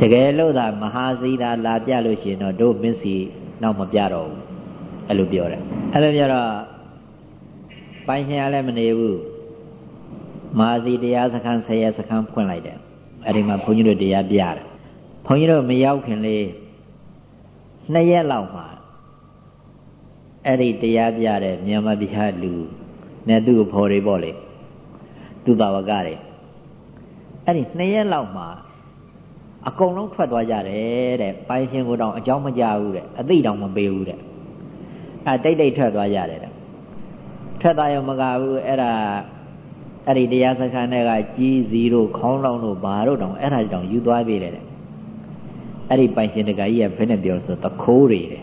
တကယ်လို့သာမဟာစီသာလာပြလို့ရှိရင်တော့တို့မင်းစီနောက်မပြတော့ဘူး အဲ့လိုပြောတယ်အဲ့လိုပြောတော့ပိုင်ရှင်ကလည်းမနေဘူးမာစီတရားစခန်း10ရက်စခန်းဖွင့်လိုက်တယ်အဲ့ဒီမှာဘုန်းကြီးတို့တရားပြတယ်ဘုန်းကြီးတို့မရောက်ခင်လေးနှစ်ရက်လောက်မှာအဲ့ဒီတရားပြတဲ့မြန်မာပြည်ဟာလူနဲ့သူ့ကိုဖော်တွေပေါ့လေသူ့ဘာဝကတွေအဲ့ဒီနှစ်ရက်လောက်မှာအကုန်လုံးထွက်သွားကြတယ်တဲ့ပိုင်ရှင်ကိုတောင်အကြောင်းမကြဘူးတဲ့အသိတောင်မပေးဘူးတဲ့ အဲတိတ်တိတ်ထွက်သွားကြတယ်တဲ့ထွက်သွားရောမကဘူးအဲ့ဒါအဲ့ဒီတရားစခန်းတွေကကြီးစီတို့ခေါင်းလောင်းတို့ဘာတို့တောင်အဲ့ဒါတောင်ယူသွားပြီတဲ့အဲ့ဒီပိုင်ရှင်တကကြီးကဘယ်နဲ့ပြောဆိုတခိုးတွေတဲ့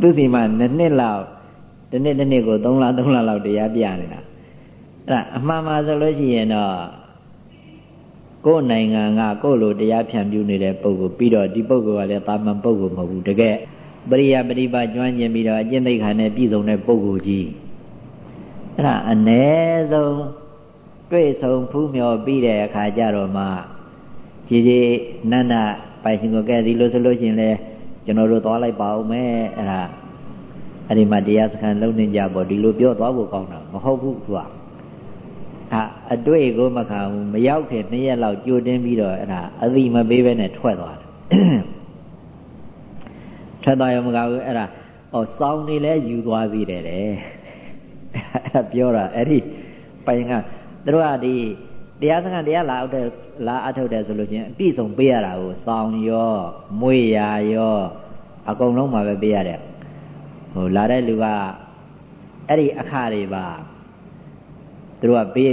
သူစီမှာနှစ်နှစ်လောက်တစ်နှစ်တစ်နှစ်ကို3လ3လလောက်တရားပြနေတာအဲ့ဒါအမှန်မှဆိုလို့ရှိရင်တော့ ကိုယ်နိုင်ငံကကိုယ်လိုတရားဖြန့်ပြူနေတဲ့ပုဂ္ဂိုလ်ပြီးတော့ဒီပုဂ္ဂိုလ်ကလည်းတာမန်ပုဂ္ဂိုလ်မဟုတ်ဘူးတကယ်ပရိယပရိပါကျွမ်းကျင်ပြီးတော့အကျင့်သိက္ခာနဲ့ပြည့်စုံတဲ့ပုဂ္ဂိုလ်ကြီးအဲ့ဒါအ ਨੇ ဆုံးတွေ့ဆုံဖူးမြော်ပြီးတဲ့အခါကျတော့မှကြည်ကြည်နန္ဒပိုင်ရှင်ကိုကဲဒီလိုဆိုလို့ရှိရင်လေကျွန်တော်တို့သွားလိုက်ပါဦးမယ်အဲ့ဒါအဲ့ဒီမှာတရားစခန်းလုံးနေကြပေါ့ဒီလိုပြောသွားဖို့ကောင်းတာမဟုတ်ဘူးသူက အတွေ့ကိုမခံဘူးမရောက်ခင်နှစ်ရက်လောက်ကြိုတင်းပြီးတော့အဲ့ဒါအသိမပေးဘဲနဲ့ထွက်သွားတယ်ထွက်သွားရောမကဘူးအဲ့ဒါဩစောင်းနေလဲယူသွားပြီးတယ်တဲ့အဲ့ဒါပြောတာအဲ့ဒီပိုင်ကသူတို့ကဒီတရားစခန်းတရားလာအောက်တဲ့လာအထုတ်တယ်ဆိုလို့ချင်းအပြည့်စုံပေးရတာကိုစောင်းရောမွေရာရောအကုန်လုံးမှာပဲပေးရတယ်ဟိုလာတဲ့လူကအဲ့ဒီအခါတွေပါ သူတို့ကပေး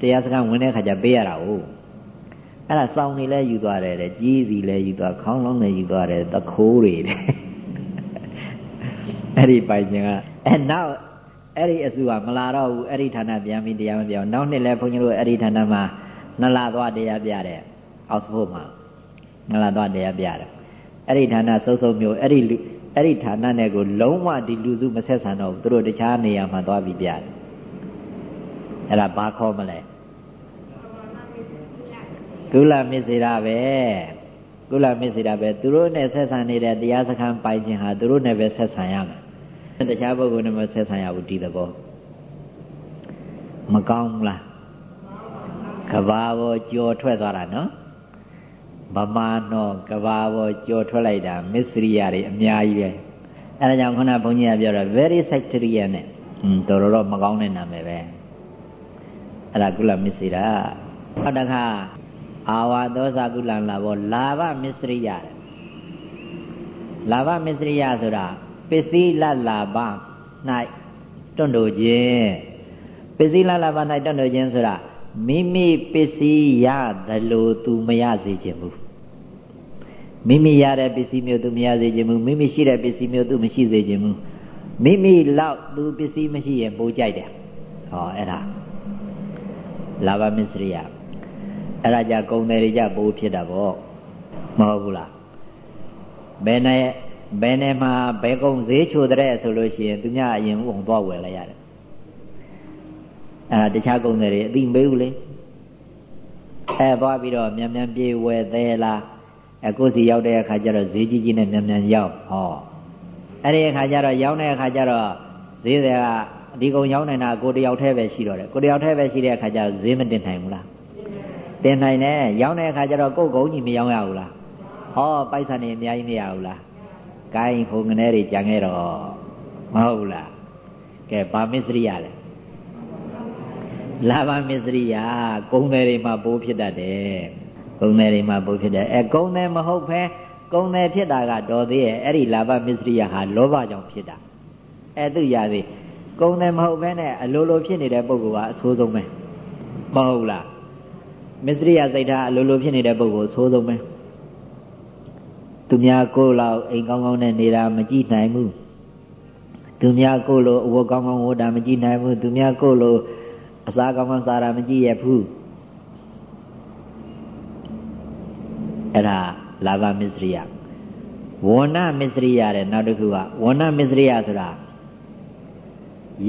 တရားစခန်းဝင်တဲ့ခါကျပေးရတာဟုတ်အဲ့ဒါစောင်းနေလဲယူသွားတယ်တဲ့ကြီးစီလဲယူသွားခေါင်းလုံးလဲယူသွားတယ်သခိုးတွေတဲ့အဲ့ဒီပိုင်ရှင်ကအဲနောက်အဲ့ဒီအစုကမလာတော့ဘူးအဲ့ဒီဌာနပြန်ပြီးတရားမပြောင်းနောက်နှစ်လဲဘုန်းကြီးတို့အဲ့ဒီဌာနမှာနလာသွားတရားပြတယ်အောက်စဖို့မှာနလာသွားတရားပြတယ်အဲ့ဒီဌာနစုံစုံမျိုးအဲ့ဒီအဲ့ဒီဌာနနဲ့ကိုလုံးဝဒီလူစုမဆက်ဆံတော့ဘူးသူတို့တခြားနေရာမှာသွားပြီးပြတယ် အဲ့ဒါဘာခေါ်မလဲကုလမစ္စေရာပဲကုလမစ္စေရာပဲသူတို့နဲ့ဆက်ဆံနေတဲ့တရားစခန်းပိုင်ခြင်းဟာသူတို့နဲ့ပဲဆက်ဆံရမယ်တခြားပုဂ္ဂိုလ်နဲ့မဆက်ဆံရဘူးဒီသဘောမကောင်းဘူးလားကဘာဘောကြော်ထွက်သွားတာနော်ဗမာနောကဘာဘောကြော်ထွက်လိုက်တာမစ္စရိယတွေအများကြီးပဲအဲဒါကြောင့်ခုနဘုန်းကြီးကပြောတာ very sectarian နဲ့อืมတော်တော်မကောင်းတဲ့နာမည်ပဲ အဲ့ဒါကုလမစ္စေရာနောက်တစ်ခါအာဝါသောဇကုလံလာဘောလာဘမစ္စရိယလာဘမစ္စရိယဆိုတာပစ္စည်းလလာဘ၌တွန့်တို့ခြင်းပစ္စည်းလလာဘ၌တွန့်တို့ခြင်းဆိုတာမိမိပစ္စည်းရသလိုသူမရစေခြင်းဘူးမိမိရတဲ့ပစ္စည်းမျိုးသူမရစေခြင်းဘူးမိမိရှိတဲ့ပစ္စည်းမျိုးသူမရှိစေခြင်းဘူးမိမိလောက်သူပစ္စည်းမရှိရင်ပိုးကြိုက်တယ်ဟောအဲ့ဒါ လာဘမစ္စရိယအဲ့ဒါကြကုံတယ်တွေကြပိုးဖြစ်တာပေါ့မဟုတ်ဘူးလားဘယ်နဲ့ဘယ်နဲ့မှာဘယ်ကုံဈေးချိုတဲ့ဆိုလို့ရှိရင်သူများအရင်ဥုံသွားဝယ်လိုက်ရတယ်အဲ့ဒါတခြားကုံတယ်တွေအတိမေးဘူးလေအဲသွားပြီးတော့မြန်မြန်ပြေးဝယ်သေးလားအကိုစီရောက်တဲ့အခါကျတော့ဈေးကြီးကြီးနဲ့မြန်မြန်ရောက်ဟောအဲ့ဒီအခါကျတော့ရောက်တဲ့အခါကျတော့ဈေးတွေက ဒီကုံရောက်နေတာကိုတယောက်တည်းပဲရှိတော့တယ်ကိုတယောက်တည်းပဲရှိတဲ့အခါကျတော့ဈေးမတင်နိုင်ဘူးလားတင်နိုင်တယ်ရောက်တဲ့အခါကျတော့ကိုယ်ကုံကြီးမရောက်ရဘူးလားဟောပိုက်ဆံနေအများကြီးမရဘူးလားဂိုင်းဟိုငနေတွေကြံခဲ့တော့မဟုတ်ဘူးလားကဲဗာမစ္စရိယလဲလာဘမစ္စရိယကုံတယ်တွေမှာပိုးဖြစ်တတ်တယ်ကုံတယ်တွေမှာပိုးဖြစ်တယ်အဲကုံတယ်မဟုတ်ဖဲကုံတယ်ဖြစ်တာကတော်သေးရဲ့အဲ့ဒီလာဘမစ္စရိယဟာလောဘကြောင့်ဖြစ်တာအဲသူရသေး ကုံတယ်မဟုတ်ဘဲနဲ့အလိုလိုဖြစ်နေတဲ့ပုဂ္ဂိုလ်ကအဆိုးဆုံးပဲမဟုတ်လားမစ္စရိယစိတ်ထားအလိုလိုဖြစ်နေတဲ့ပုဂ္ဂိုလ်အဆိုးဆုံးပဲသူများကိုယ်လောက်အိမ်ကောင်းကောင်းနဲ့နေတာမကြည့်နိုင်ဘူးသူများကိုယ်လိုအဝတ်ကောင်းကောင်းဝတ်တာမကြည့်နိုင်ဘူးသူများကိုယ်လိုအစားကောင်းကောင်းစားတာမကြည့်ရဘူးအဲ့ဒါလာဘမစ္စရိယဝဏ္ဏမစ္စရိယတဲ့နောက်တစ်ခုကဝဏ္ဏမစ္စရိယဆိုတာ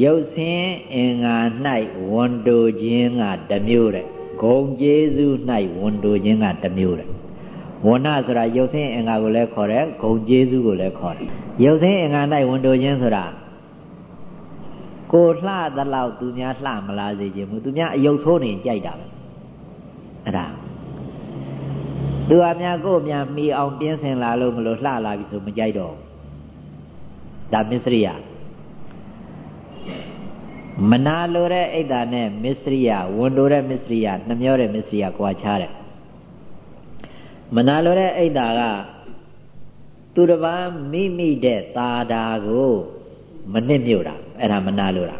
ရုပ်ဆင်းအင်္ဂါ၌ဝန်တိုခြင်းကတမျိုးတဲ့ဂုံကျေးဇူး၌ဝန်တိုခြင်းကတမျိုးတဲ့ဝဏဆိုတာရုပ်ဆင်းအင်္ဂါကိုလည်းခေါ်တယ်ဂုံကျေးဇူးကိုလည်းခေါ်တယ်ရုပ်ဆင်းအင်္ဂါ၌ဝန်တိုခြင်းဆိုတာကိုလှသလောက်သူများလှမလားစေခြင်းဘူးသူများအယုတ်ဆိုးနေကြိုက်တာပဲအဲ့ဒါသူအများကိုအများမှီအောင်ပြင်းစင်လာလို့မလို့လှလာပြီဆိုမကြိုက်တော့ဒါမစ္စရိယ မနာလိုတဲ့အိတ်တာနဲ့မစ္စရိယဝန်လိုတဲ့မစ္စရိယနှမျောတဲ့မစ္စရိယကွာခြားတယ်မနာလိုတဲ့အိတ်တာကသူတစ်ပါးမိမိတဲ့သာတာကိုမနစ်မြို့တာအဲ့ဒါမနာလိုတာ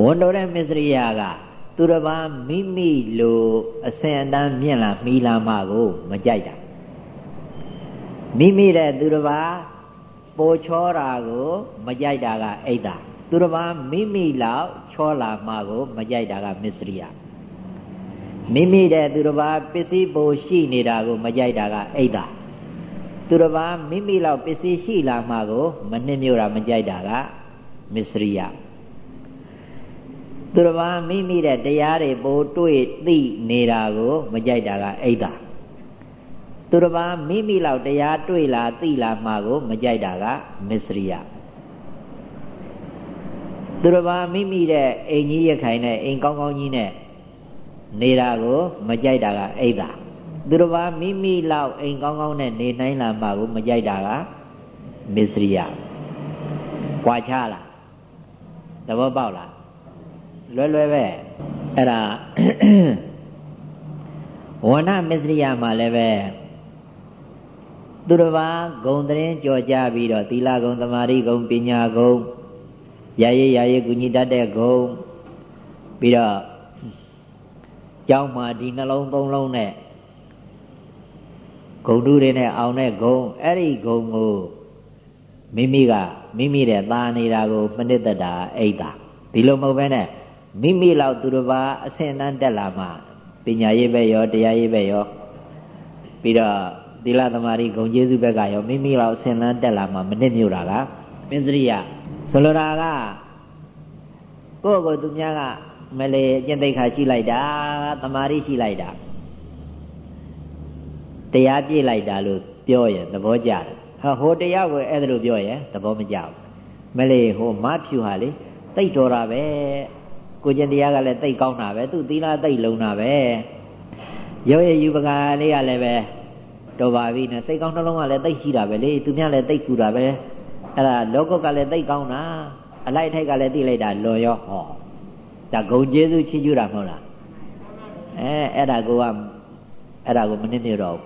ဝန်တော်တဲ့မစ္စရိယကသူတစ်ပါးမိမိလိုအစင်အတန်းမြင့်လာမှီလာမှကို မကြိုက်တာမိမိတဲ့သူတစ်ပါးပိုချောတာကို မကြိုက်တာကအိတ်တာ သူတစ်ပါးမိမိလောက်ချောလာမှကိုမကြိုက်တာကမစ္စရိယမိမိတဲ့သူတစ်ပါးပစ္စည်းပိုရှိနေတာကိုမကြိုက်တာကအိတ်တာသူတစ်ပါးမိမိလောက်ပစ္စည်းရှိလာမှကိုမနှိမ့်မြို့တာမကြိုက်တာကမစ္စရိယသူတစ်ပါးမိမိတဲ့တရားတွေပိုတွေ့သိနေတာကိုမကြိုက်တာကအိတ်တာသူတစ်ပါးမိမိလောက်တရားတွေ့လာသိလာမှကိုမကြိုက်တာကမစ္စရိယ သူတစ်ပါးမိမိတဲ့အိမ်ကြီးရခိုင်နဲ့အိမ်ကောင်းကောင်းကြီးနဲ့နေတာကိုမကြိုက်တာကအိတ်တာသူတစ်ပါးမိမိလောက်အိမ်ကောင်းကောင်းနဲ့နေနိုင်လာမှကိုမကြိုက်တာကမစ္စရိယကွာခြားလားသဘောပေါက်လားလွယ်လွယ်ပဲအဲ့ဒါဝဏမစ္စရိယမှာလည်းပဲသူတစ်ပါးဂုံတရင်ကြော်ကြပြီးတော့သီလဂုံသမာဓိဂုံပညာဂုံ ရာရေးရာရေးကုညီတတ်တဲ့ဂုံပြီးတော့ကျောင်းမှာဒီနှလုံးသုံးလုံးနဲ့ဂုံတူးတွေနဲ့အောင်တဲ့ဂုံအဲ့ဒီဂုံကိုမိမိကမိမိတဲ့သာနေတာကိုမနစ်သက်တာအိတ်တာဒီလိုမဟုတ်ဘဲနဲ့မိမိလောက်သူတစ်ပါးအဆင့်အတန်းတက်လာမှပညာရေးပဲရောတရားရေးပဲရောပြီးတော့သီလသမာဓိဂုံကျေးဇူးဘက်ကရောမိမိလောက်အဆင့်အတန်းတက်လာမှမနစ်မြို့တာက မင်းစရိယဆိုလိုတာကကိုယ့်ကိုယ်သူများကမလေအကျင့်သိက္ခာရှိလိုက်တာတမာရီရှိလိုက်တာတရားပြည့်လိုက်တာလို့ပြောရင်သဘောကျတယ်ဟာဟိုတရားကိုအဲ့ဒါလိုပြောရင်သဘောမကျဘူးမလေဟိုမဖြူဟာလေတိတ်တော်တာပဲကိုကျင်တရားကလည်းတိတ်ကောင်းတာပဲသူသီလတိတ်လုံးတာပဲရောရယူပကာလေးကလည်းပဲတော်ပါပြီနဲ့စိတ်ကောင်းနှလုံးကလည်းတိတ်ရှိတာပဲလေသူများလည်းတိတ်ကူတာပဲ အဲ့ဒါလောကကလည်းတိတ်ကောင်းတာအလိုက်ထိုက်ကလည်းသိလိုက်တာလွန်ရောဟောဒါဂုံကျေးဇူးချီးကျူးတာမဟုတ်လားအဲအဲ့ဒါကိုကအဲ့ဒါကိုမနစ်နေတော့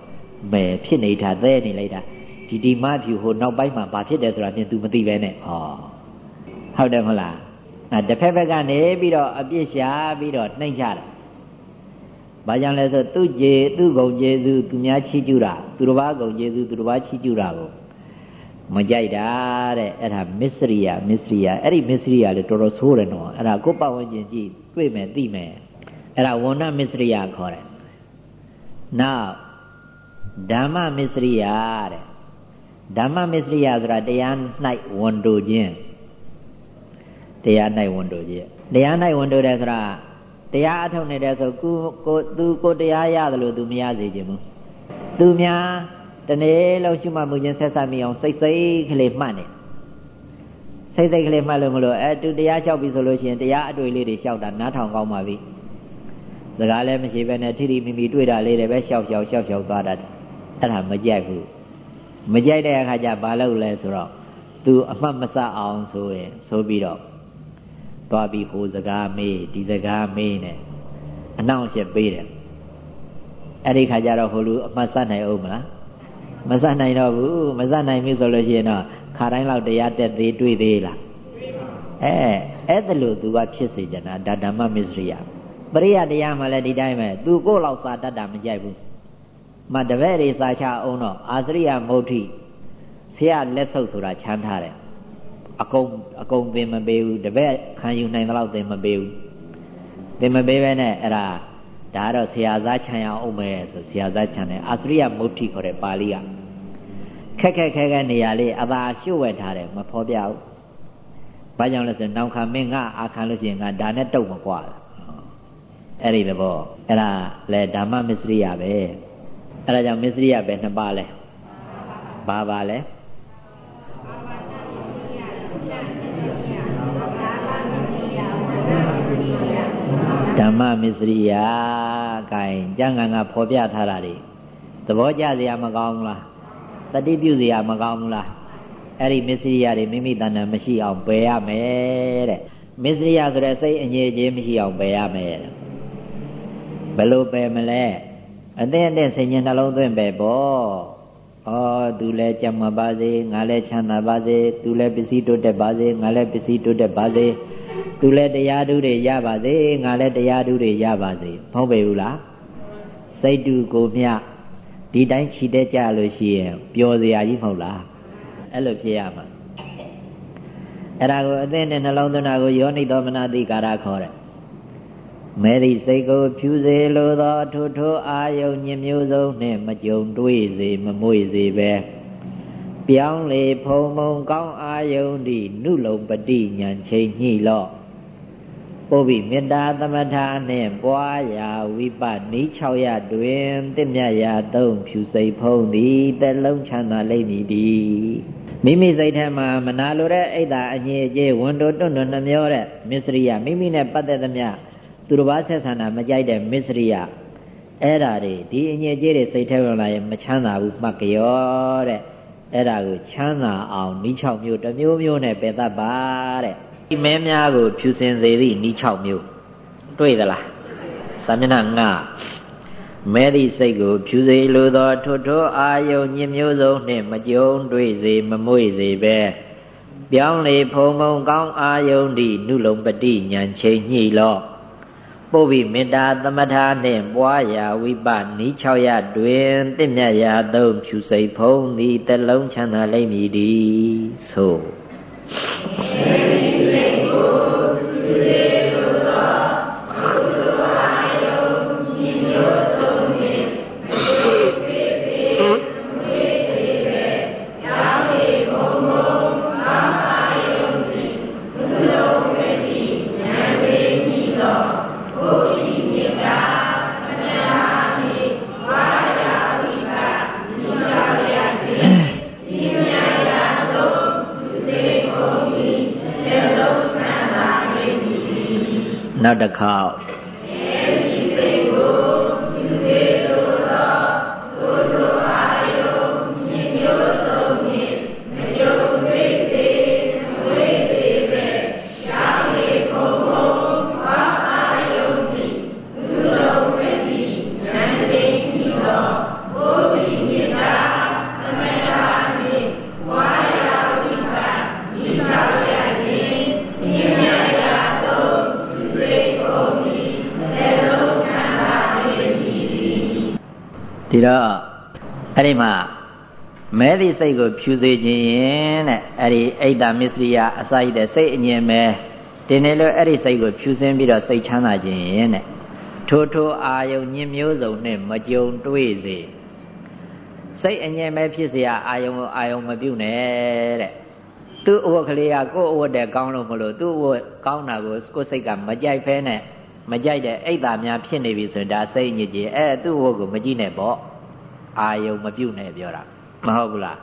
မယ်ဖြစ်နေတာသဲနေလိုက်တာဒီဒီမဖြူဟိုနောက်ပိုင်းမှာဘာဖြစ်တယ်ဆိုတာပြင် तू မသိပဲနဲ့ဟောဟုတ်တယ်မဟုတ်လားအဲတစ်ဖက်ဖက်ကနေပြီးတော့အပြစ်ရှာပြီးတော့နှိမ့်ချတာဘာကြောင့်လဲဆိုသူ့ကျေသူ့ဂုံကျေးဇူးသူများချီးကျူးတာသူတစ်ပါးဂုံကျေးဇူးသူတစ်ပါးချီးကျူးတာကို မကြိုက်တာတဲ့အဲ့ဒါမစ္စရိယမစ္စရိယအဲ့ဒီမစ္စရိယလေတော်တော်ဆိုးတယ်နော်အဲ့ဒါကိုပတ်ဝန်းကျင်ကြည့်တွေ့မယ်သိမယ်အဲ့ဒါဝဏမစ္စရိယခေါ်တယ်နောက်ဓမ္မမစ္စရိယတဲ့ဓမ္မမစ္စရိယဆိုတာတရား၌ဝန်တိုခြင်းတရား၌ဝန်တိုခြင်းတရား၌ဝန်တိုတယ်ဆိုတာတရားအထုတ်နေတယ်ဆိုကိုကိုသူကိုတရားရတယ်လို့သူမရစေခြင်းဘူးသူများ တနေ့လုံးရှုမှတ်မှုချင်းဆက်ဆက်မိအောင်စိတ်စိတ်ကလေးမှတ်နေစိတ်စိတ်ကလေးမှတ်လို့မလို့အဲသူတရားလျှောက်ပြီဆိုလို့ရှိရင်တရားအတွေ့လေးတွေလျှောက်တာနားထောင်ကောင်းပါပြီစကားလည်းမရှိဘဲနဲ့ထိထိမိမိတွေ့တာလေးတွေပဲလျှောက်လျှောက်လျှောက်လျှောက်သွားတတ်တယ်အဲ့ဒါမကြိုက်ဘူးမကြိုက်တဲ့အခါကျဘာလုပ်လဲဆိုတော့သူအမှတ်မစအောင်ဆိုရင်ဆိုပြီးတော့သွားပြီးဟိုစကားမေးဒီစကားမေးနဲ့အနှောင့်အယှက်ပေးတယ်အဲ့ဒီခါကျတော့ဟိုလူအမှတ်စနိုင်အောင်မလား မစနိုင်တော့ဘူးမစနိုင်ပြီဆိုလို့ရှိရင်တော့ခါတိုင်းလောက်တရားတက်သေးတွေ့သေးလားအဲအဲ့ဒါလို့သူကဖြစ်စေချင်တာဒါဓမ္မမစ္စရိယပရိယတရားမှလည်းဒီတိုင်းပဲသူကိုယ်လောက်စာတတ်တာမကြိုက်ဘူးမတပည့်တွေစာချအောင်တော့အာသရိယမုဋ္ဌိဆရာလက်ဆုပ်ဆိုတာချမ်းထားတယ်အကုန်အကုန်သင်မပေးဘူးတပည့်ခံယူနိုင်တဲ့လောက်သင်မပေးဘူးသင်မပေးပဲနဲ့အဲ့ဒါ ဒါကတော့ဆရာသားခြံရအောင်မယ်ဆိုဆရာသားခြံတယ်အာသရိယမုဋ္ဌိခေါ်တဲ့ပါဠိကခက်ခက်ခဲခဲနေရာလေးအသာရှုပ်ဝဲထားတယ်မဖော်ပြဘူးဘာကြောင့်လဲဆိုနောင်ခံမင်းငါအာခံလို့ရှိရင်ငါဒါနဲ့တုတ်မကွာအဲ့ဒီသဘောအဲ့ဒါလဲဓမ္မမစ္စရိယပဲအဲ့ဒါကြောင့်မစ္စရိယပဲနှစ်ပါးလဲဘာပါလဲ ဓမ္မမစ္စရိယဂိုင်ကျမ်းဂန်ကဖော်ပြထားတာတွေသဘောကျစရာမကောင်းဘူးလားတတိပြုစရာမကောင်းဘူးလားအဲ့ဒီမစ္စရိယတွေမိမိတဏ္ဍာမရှိအောင်ပယ်ရမယ်တဲ့မစ္စရိယဆိုတဲ့စိတ်အငြိအကျေးမရှိအောင်ပယ်ရမယ်ဘယ်လိုပယ်မလဲအသင့်အသင့်ဆင်ញင်နှလုံးသွင်းပဲပေါ့ဩသူလည်းကြံမပါစေငါလည်းချမ်းသာပါစေသူလည်းပစ္စည်းတိုးတက်ပါစေငါလည်းပစ္စည်းတိုးတက်ပါစေ သူလည်းတရားဓုတွေရပါစေငါလည်းတရားဓုတွေရပါစေမဟုတ်ပေဘူးလားစိတ်တူကိုမြဒီတိုင်းခြိတဲ့ကြလို့ရှိရင်ပျော်စရာကြီးမဟုတ်လားအဲ့လိုဖြစ်ရမှာအဲ့ဒါကိုအသင့်နဲ့နှလုံးသွင်းတာကိုယောနိသောမနတိကာရခေါ်တယ်မဲဒီစိတ်ကိုဖြူစေလိုသောထိုထိုအာယုံညမျိုးစုံနှင့်မကြုံတွေ့စေမမွေ့စေပဲပြောင်းလေဖုံဖုံကောင်းအာယုံဒီနုလုံပတိညာချိန်ညှိလော့ ပုဗ္ဗိမေတ္တာသမထာနှင့်ပွားရာဝိပနိ6ရတွင်တင့်မြတ်ရာသုံးဖြူစိတ်ဖုံးသည်တက်လုံးချမ်းသာလိမ့်မည်တည်းမိမိစိတ်ထဲမှာမနာလိုတဲ့အိတ်သာအငြိအကျေးဝန်တိုတွန့်တွန့်နှမျောတဲ့မစ္စရိယမိမိနဲ့ပတ်သက်သမျှသူတစ်ပါးဆက်ဆံတာမကြိုက်တဲ့မစ္စရိယအဲ့ဓာတွေဒီအငြိအကျေးတွေစိတ်ထဲဝင်လာရင်မချမ်းသာဘူးမှတ်ကြောတဲ့အဲ့ဒါကိုချမ်းသာအောင်ဤ6မျိုးတစ်မျိုးမျိုးနဲ့ပယ်တတ်ပါတဲ့ ဒီမဲများကို ဖြူစင်စေသည့်ဤ6မျိုးတွေ့သလားစာမျက်နှာ9မဲသည့်စိတ်ကို ဖြူစေလိုသောထိုထိုအာယုံညင်မျိုးစုံနှင့်မကြုံတွေ့စေမမွေ့စေပဲပြောင်းလေဖုံဖုံကောင်းအာယုံဒီနုလုံပတိညာချိန်ညှိလော့ပုဗ္ဗိမေတ္တာသမထာနှင့်ပွားရာဝိပနိ6ရတွင်တင့်မြတ်ရာသုံးဖြူစိတ်ဖုံးသည်တလုံးချမ်းသာလိမ့်မည်ဒီဆို နော က်တစ် အဲ့ဒီမှာမဲသည့်စိတ်ကိုဖြူစေခြင်းတဲ့အဲ့ဒီအိတ်တာမစ္စရိယအစာရတဲ့စိတ်အငြင်းမဲတင်နေလို့အဲ့ဒီစိတ်ကိုဖြူစင်းပြီးတော့စိတ်ချမ်းသာခြင်းတဲ့ထိုထိုအာယုံညင်မျိုးစုံနဲ့မကြုံတွေ့စေစိတ်အငြင်းမဲဖြစ်เสียအာယုံကိုအာယုံမပြုတ်နဲ့တဲ့သူ့အဝတ်ကလေးကကိုယ့်အဝတ်တဲ့ကောင်းလို့မလို့သူ့အဝတ်ကောင်းတာကိုကိုယ်စိတ်ကမကြိုက်ဖဲနဲ့မကြိုက်တဲ့အိတ်တာများဖြစ်နေပြီဆိုရင်ဒါစိတ်ညစ်ကြေအဲသူ့အဝတ်ကိုမကြည့်နဲ့ပေါ့ အာယုံမပြုတ်နဲ့ပြောတာမဟုတ်ဘူးလား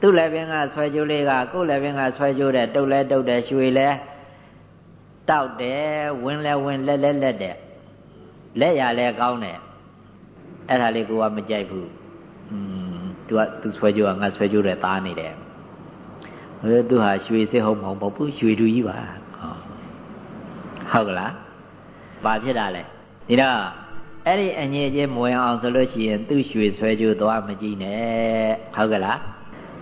သူ့လည်းပင်ကဆွဲကြိုးလေးကကိုယ်လည်းပင်ကဆွဲကြိုးတဲ့တုတ်လဲတုတ်တယ်ရွှေလဲတောက်တယ်ဝင်းလဲဝင်းလက်လဲလက်တဲ့လက်ရလဲကောင်းတယ်အဲ့ဒါလေးကိုကမကြိုက်ဘူးอืมသူကသူဆွဲကြိုးကငါဆွဲကြိုးတဲ့သားနေတယ်ဟဲ့သူဟာရွှေစစ်ဟုတ်မဟုတ်ဘူးရွှေတူကြီးပါဟုတ်ကလားဘာဖြစ်တာလဲဒီတော့ အဲ့ဒီအငြိအကျေးမဝင်အောင်ဆိုလို့ရှိရင်သူ့ရွှေဆွဲကြိုးသွားမကြည့်နဲ့ဟုတ်ကလား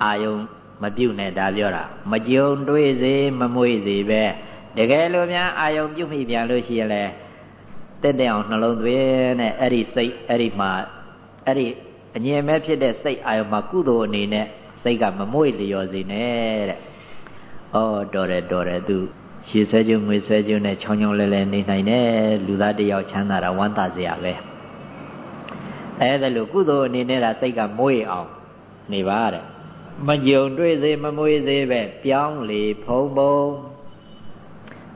အာယုံမပြုတ်နဲ့ဒါပြောတာမကြုံတွေးစေမမွေ့စေပဲတကယ်လို့များအာယုံပြုတ်မိပြန်လို့ရှိရင်လေတက်တဲ့အောင်နှလုံးသွင်းနဲ့အဲ့ဒီစိတ်အဲ့ဒီမှာအဲ့ဒီအငြင်းမဲ့ဖြစ်တဲ့စိတ်အာယုံမှာကုသိုလ်အနေနဲ့စိတ်ကမမွေ့လျော်စေနဲ့တဲ့။ဩတော်တယ်တော်တယ်သူ ရှည်ဆွဲခြင်းငွေဆွဲခြင်းနဲ့ချောင်းချောင်းလဲလဲနေနိုင်တယ်လူသားတယောက်ချမ်းသာတာဝမ်းသာစရာပဲအဲဒါလို့ကုသိုလ်အနေနဲ့ဒါစိတ်ကမွေးအောင်နေပါတဲ့မကြုံတွေ့စေမမွေးစေပဲပြောင်းလေဖုံဖုံ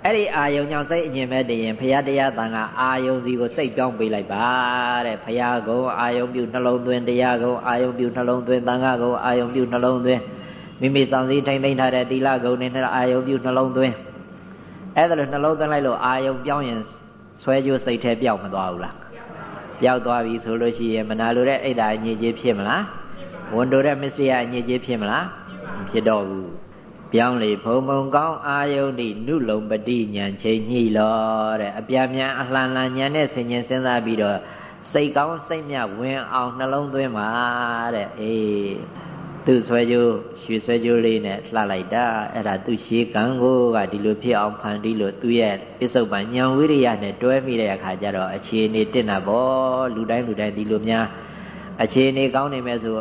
အဲ့ဒီအာယုံကြောင့်စိတ်အငြင်းမဲ့တရင်ဖရာတရားတန်ကအာယုံစီကိုစိတ်ပြောင်းပေးလိုက်ပါတဲ့ဖရာကုံအာယုံပြုနှလုံးသွင်းတရားကုံအာယုံပြုနှလုံးသွင်းတန်ခါကုံအာယုံပြုနှလုံးသွင်းမိမိစောင့်စည်းထိမ့်သိမ့်ထားတဲ့သီလကုံနဲ့အာယုံပြုနှလုံးသွင်း အဲ့ဒါလို့နှလုံးသွင်းလိုက်လို့အာယုံပြောင်းရင်ဆွဲကြိုးစိတ်ထဲပျောက်မသွားဘူးလားပျောက်သွားပြီဆိုလို့ရှိရင်မနာလိုတဲ့အိတ်တာအညစ်အကြေးဖြစ်မလားဝန်တိုတဲ့မစ္စရိယအညစ်အကြေးဖြစ်မလားမဖြစ်တော့ဘူးပြောင်းလေဖုံဖုံကောင်းအာယုန်ဤနုလုံပတိညာချိန်ညှိလောတဲ့အပြမြန်အလှန်လှန်ညာနဲ့ဆင်ញင်စဉ်းစားပြီးတော့စိတ်ကောင်းစိတ်မြဝင်အောင်နှလုံးသွင်းပါတဲ့အေး သူ့ဆွဲကြိုးရွှေဆွဲကြိုးလေးနဲ့လှလိုက်တာအဲ့ဒါသူ့ရှေးကံကိုကဒီလိုဖြစ်အောင်ဖန်တီးလို့သူ့ရဲ့ပစ္စုပန်ညံဝိရိယနဲ့တွဲမိတဲ့အခါကျတော့အခြေအနေတင့်တာပေါ့လူတိုင်းလူတိုင်းဒီလိုများအခြေအနေကောင်းနေမဲ့ဆို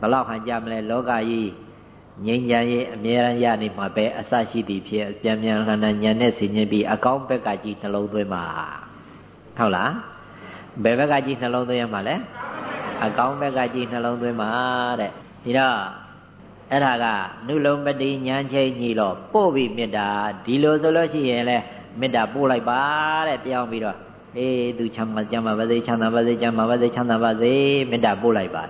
ဘလောက်ဟန်ကြမလဲလောကကြီးငြိမ်းချမ်းရေးအမြဲတမ်းရနေမှာပဲအစရှိသည်ဖြစ်ပြန်ပြန်လှန်လှန်ညံနဲ့ဆင်ញင်ပြီးအကောင်းဘက်ကကြီးနှလုံးသွင်းပါဟုတ်လားဘယ်ဘက်ကကြီးနှလုံးသွင်းရမှာလဲအကောင်းဘက်ကကြီးနှလုံးသွင်းပါတဲ့ ဒီတော့အဲ့ဒါကနုလုံးပတိညာချိန်ကြီးတော့ပို့ပြီးမေတ္တာဒီလိုဆိုလို့ရှိရင်လဲမေတ္တာပို့လိုက်ပါတဲ့ပြောင်းပြီးတော့အေးသူချမ်းသာကြမ်းပါပါစေချမ်းသာပါစေချမ်းသာပါစေချမ်းသာပါစေမေတ္တာပို့လိုက်ပါ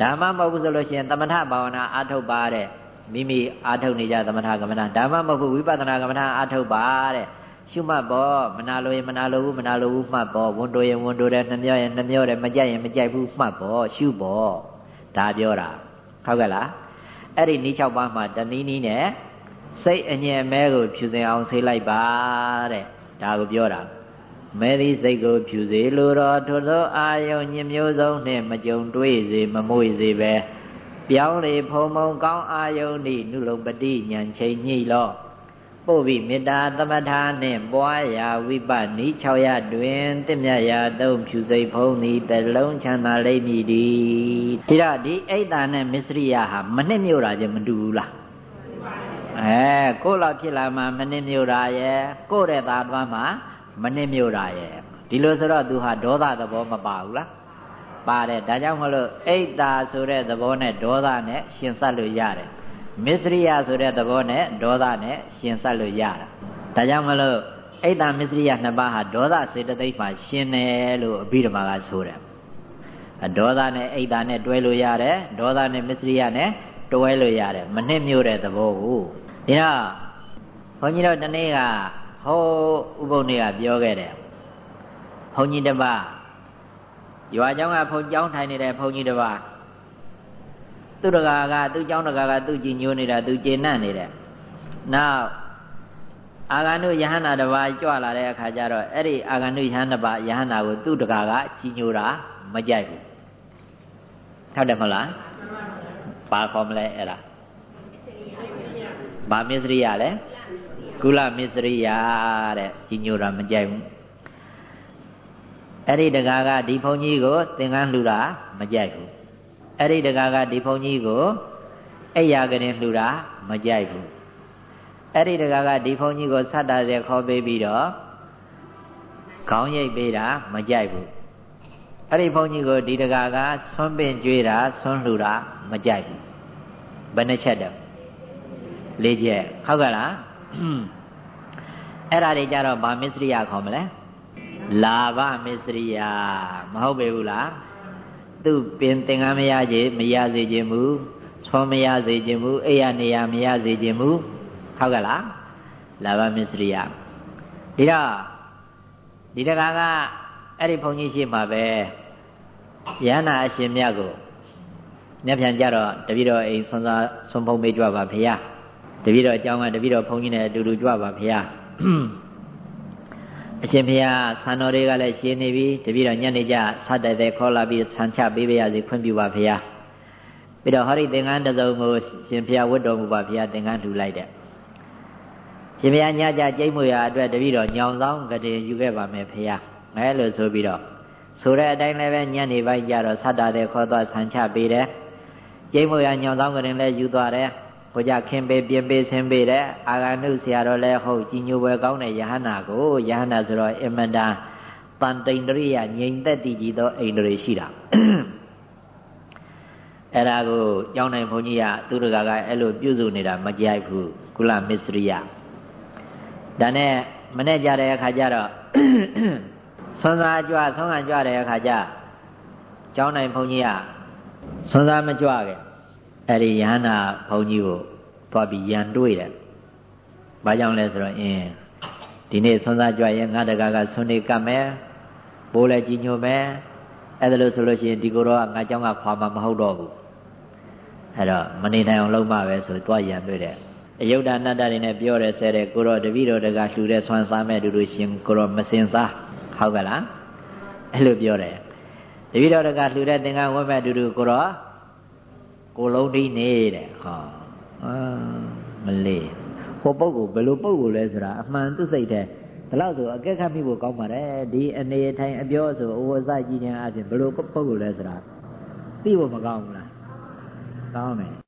ဓမ္မမဟုတ်ဘူးဆိုလို့ရှိရင်သမထဘာဝနာအာထုတ်ပါတဲ့မိမိအာထုတ်နေကြသမထကမ္မဋ္ဌာန်းဓမ္မမဟုတ်ဘူးဝိပဿနာကမ္မဋ္ဌာန်းအာထုတ်ပါတဲ့ရှုမှတ်ပေါ့မနာလိုရင်မနာလိုဘူးမနာလိုဘူးမှတ်ပေါ့ဝန်တိုရင်ဝန်တိုတယ်နှမျောရင်နှမျောတယ်မကြိုက်ရင်မကြိုက်ဘူးမှတ်ပေါ့ရှုပေါ့ဒါပြောတာ ဟုတ်ကဲ့လားအဲ့ဒီနီး၆ပါးမှာတနည်းနည်းနဲ့စိတ်အငြင်းမဲကိုဖြူစင်အောင်ဆေးလိုက်ပါတဲ့ဒါကိုပြောတာမဲသည့်စိတ်ကိုဖြူစေလိုတော်ထိုသောအာယုံညမျိုးစုံနှင့်မကြုံတွေ့စေမမွေစေပဲပြောင်းလေဖုံဖုံကောင်းအာယုန်ဤနုလုံပတိဉာဏ်ချိန်ညှိလော့ ပို့ပြီးမေတ္တာသမထာနှင့်ပွားရာဝိပနိ6ရတွင်တင့်မြတ်ရာသုံးဖြူစိတ်ဖုံးသည်တလုံးချမ်းသာလိမ့်မည်ဒီဒီတော့ဒီအိတ်တာနဲ့မစ္စရိယဟာမနှစ်မြို့တာချင်းမတူဘူးလားအဲကိုယ်လောက်ဖြစ်လာမှမနှစ်မြို့တာရဲ့ကိုယ်တဲ့သားသွားမှမနှစ်မြို့တာရဲ့ဒီလိုဆိုတော့သူဟာဒေါသသဘောမပါဘူးလားပါတယ်ဒါကြောင့်မလို့အိတ်တာဆိုတဲ့သဘောနဲ့ဒေါသနဲ့ရှင်ဆက်လို့ရတယ် မစ္စရိယဆိုတဲ့သဘောနဲ့ဒေါသနဲ့ရှင်ဆက်လို့ရတာဒါကြောင့်မလို့အိတ်တာမစ္စရိယနှစ်ပါးဟာဒေါသစေတသိက်မှာရှင်တယ်လို့အဘိဓမ္မာကဆိုတယ်ဒေါသနဲ့အိတ်တာနဲ့တွဲလို့ရတယ်ဒေါသနဲ့မစ္စရိယနဲ့တွဲလို့ရတယ်မနှိမ့်မြို့တဲ့သဘောကိုဒါဘုန်းကြီးတို့တနေ့ကဟောဥပုပ်နေ့ကပြောခဲ့တယ်ဘုန်းကြီးတစ်ပါးရွာเจ้าကဘုံเจ้าထိုင်နေတဲ့ဘုန်းကြီးတစ်ပါး သူတကာကသူ့เจ้าတကာကသူ့ကြည်ညိုနေတာသူကျေနပ်နေတယ်နောက်အာဂန္ဓုယဟန္တာတစ်ပါးကြွလာတဲ့အခါကျတော့အဲ့ဒီအာဂန္ဓုယဟန္တာတစ်ပါးယဟန္တာကိုသူ့တကာကကြည်ညိုတာမကြိုက်ဘူးဟုတ်တယ်မဟုတ်လားဘာခေါ်မလဲအဲ့ဒါဘာမစ္စရိယလဲကုလမစ္စရိယတဲ့ကြည်ညိုတာမကြိုက်ဘူးအဲ့ဒီတကားကဒီဘုန်းကြီးကိုသင်္ကန်းလှူတာမကြိုက်ဘူး အဲ့ဒီတကားကဒီဘုန်းကြီးကိုအိယာကရင်လှူတာမကြိုက်ဘူးအဲ့ဒီတကားကဒီဘုန်းကြီးကိုဆတ်တာတဲ့ခေါ်ပေးပြီးတော့ခေါင်းရိပ်ပေးတာမကြိုက်ဘူးအဲ့ဒီဘုန်းကြီးကိုဒီတကားကဆွန်းပင်ကျွေးတာဆွန်းလှူတာမကြိုက်ဘူးဘယ်နှချက်တော့လေးချက်ဟုတ်ကဲ့လားအဲ့ဒါတွေကြတော့ဗာမစ္စရိယခေါ်မလဲလာဘမစ္စရိယမဟုတ်ပေဘူးလား သူပင်သင်္ကန်းမရခြင်းမရစေခြင်းမူဆွမ်းမရစေခြင်းမူအိယာနေရမရစေခြင်းမူဟုတ်ကဲ့လားလာဘမစ္စရိယဒီတော့ဒီတကားကအဲ့ဒီဘုန်းကြီးရှိမှပဲယန္နာအရှင်မြတ်ကိုမြတ်ပြန်ကြတော့တပည့်တော်အိမ်ဆွမ်းစားဆွမ်းဖုံးပေးကြပါဖေရတပည့်တော်အကြောင်းကတပည့်တော်ဘုန်းကြီးနဲ့အတူတူကြပါဖေရ အရှင်ဘုရားဆံတော်တွေကလည်းရှင်းနေပြီတပည့်တော်ညနေကျဆတ်တဲ့တဲ့ခေါ်လာပြီးဆံချပေးပါရစေခွင့်ပြုပါဘုရားပြီးတော့ဟောဒီသင်္ကန်းတစ်စုံကိုရှင်ဘုရားဝတ်တော်မူပါဘုရားသင်္ကန်းထူလိုက်တဲ့ရှင်ဘုရားညကြကြိတ်မွေရာအတွက်တပည့်တော်ညောင်ဆောင်ကတိယူခဲ့ပါမယ်ဘုရားအဲလိုဆိုပြီးတော့ဆိုတဲ့အတိုင်းလည်းပဲညနေပိုင်းကျတော့ဆတ်တာတဲ့ခေါ်သွားဆံချပေးတယ်ကြိတ်မွေရာညောင်ဆောင်ကတိလည်းယူသွားတယ် ဘုရားခင်ပေးပြင်ပေးဆင်းပေးတဲ့အာဂနုဆရာတော်လည်းဟုတ်ကြီးညိုပွဲကောင်းတဲ့ယဟနာကိုယဟနာဆိုတော့အမတန်တန်တိန်တရိယငြိမ်သက်တည်ကြည်သောအိန္ဒြေရှိတာအဲ့ဒါကိုကျောင်းနိုင်ဘုန်းကြီးကသူတကာကအဲ့လိုပြုစုနေတာမကြိုက်ဘူးကုလမစ္စရိယဒါနဲ့မနေ့ကြတဲ့အခါကျတော့ဆွမ်းစားကြွဆွမ်းခံကြွတဲ့အခါကျကျောင်းနိုင်ဘုန်းကြီးကဆွမ်းစားမကြွခဲ့ အဲ့ဒီယဟနာဘုန်းကြီးကိုသွားပြီးရန်တွေးတယ်။ဘာကြောင့်လဲဆိုတော့အင်း ဒီနေ့ဆွမ်းစားကြွရင်ငါတကာကဆွနေကပ်မယ်ပိုးလည်းကြီးညိုမယ်အဲ့ဒါလို့ဆိုလို့ရှိရင်ဒီကိုယ်တော့ငါเจ้าကခွာမှာမဟုတ်တော့ဘူးအဲ့တော့မနေနိုင်အောင်လုပ်မှပဲဆိုတွားရံတွေ့တယ်အယုဒ္ဓအနတ္တတွေနဲ့ပြောတယ်ဆဲတယ်ကိုတော့တပည့်တော်တကလှူတဲ့ဆွမ်းစားမဲ့တူတူရှင်ကိုတော့မစင်စားဟုတ်ကလားအဲ့လိုပြောတယ်တပည့်တော်တကလှူတဲ့သင်္ကန်းဝတ်မဲ့တူတူကိုတော့ ကိုလုံးတိနေတဲ့ဟောအာမလေးဟိုပုဂ္ဂိုလ်ဘယ်လိုပုဂ္ဂိုလ်လဲဆိုတာအမှန်သူစိတ်တဲ့ဒါလို့ဆိုအကက်ခတ်မိဖို့ကောင်းပါတယ်ဒီအနေထိုင်အပြောဆိုအဝဇ္ဇကြီးခြင်းအပြင်ဘယ်လိုပုဂ္ဂိုလ်လဲဆိုတာသိဖို့မကောင်းဘူးလားကောင်းတယ်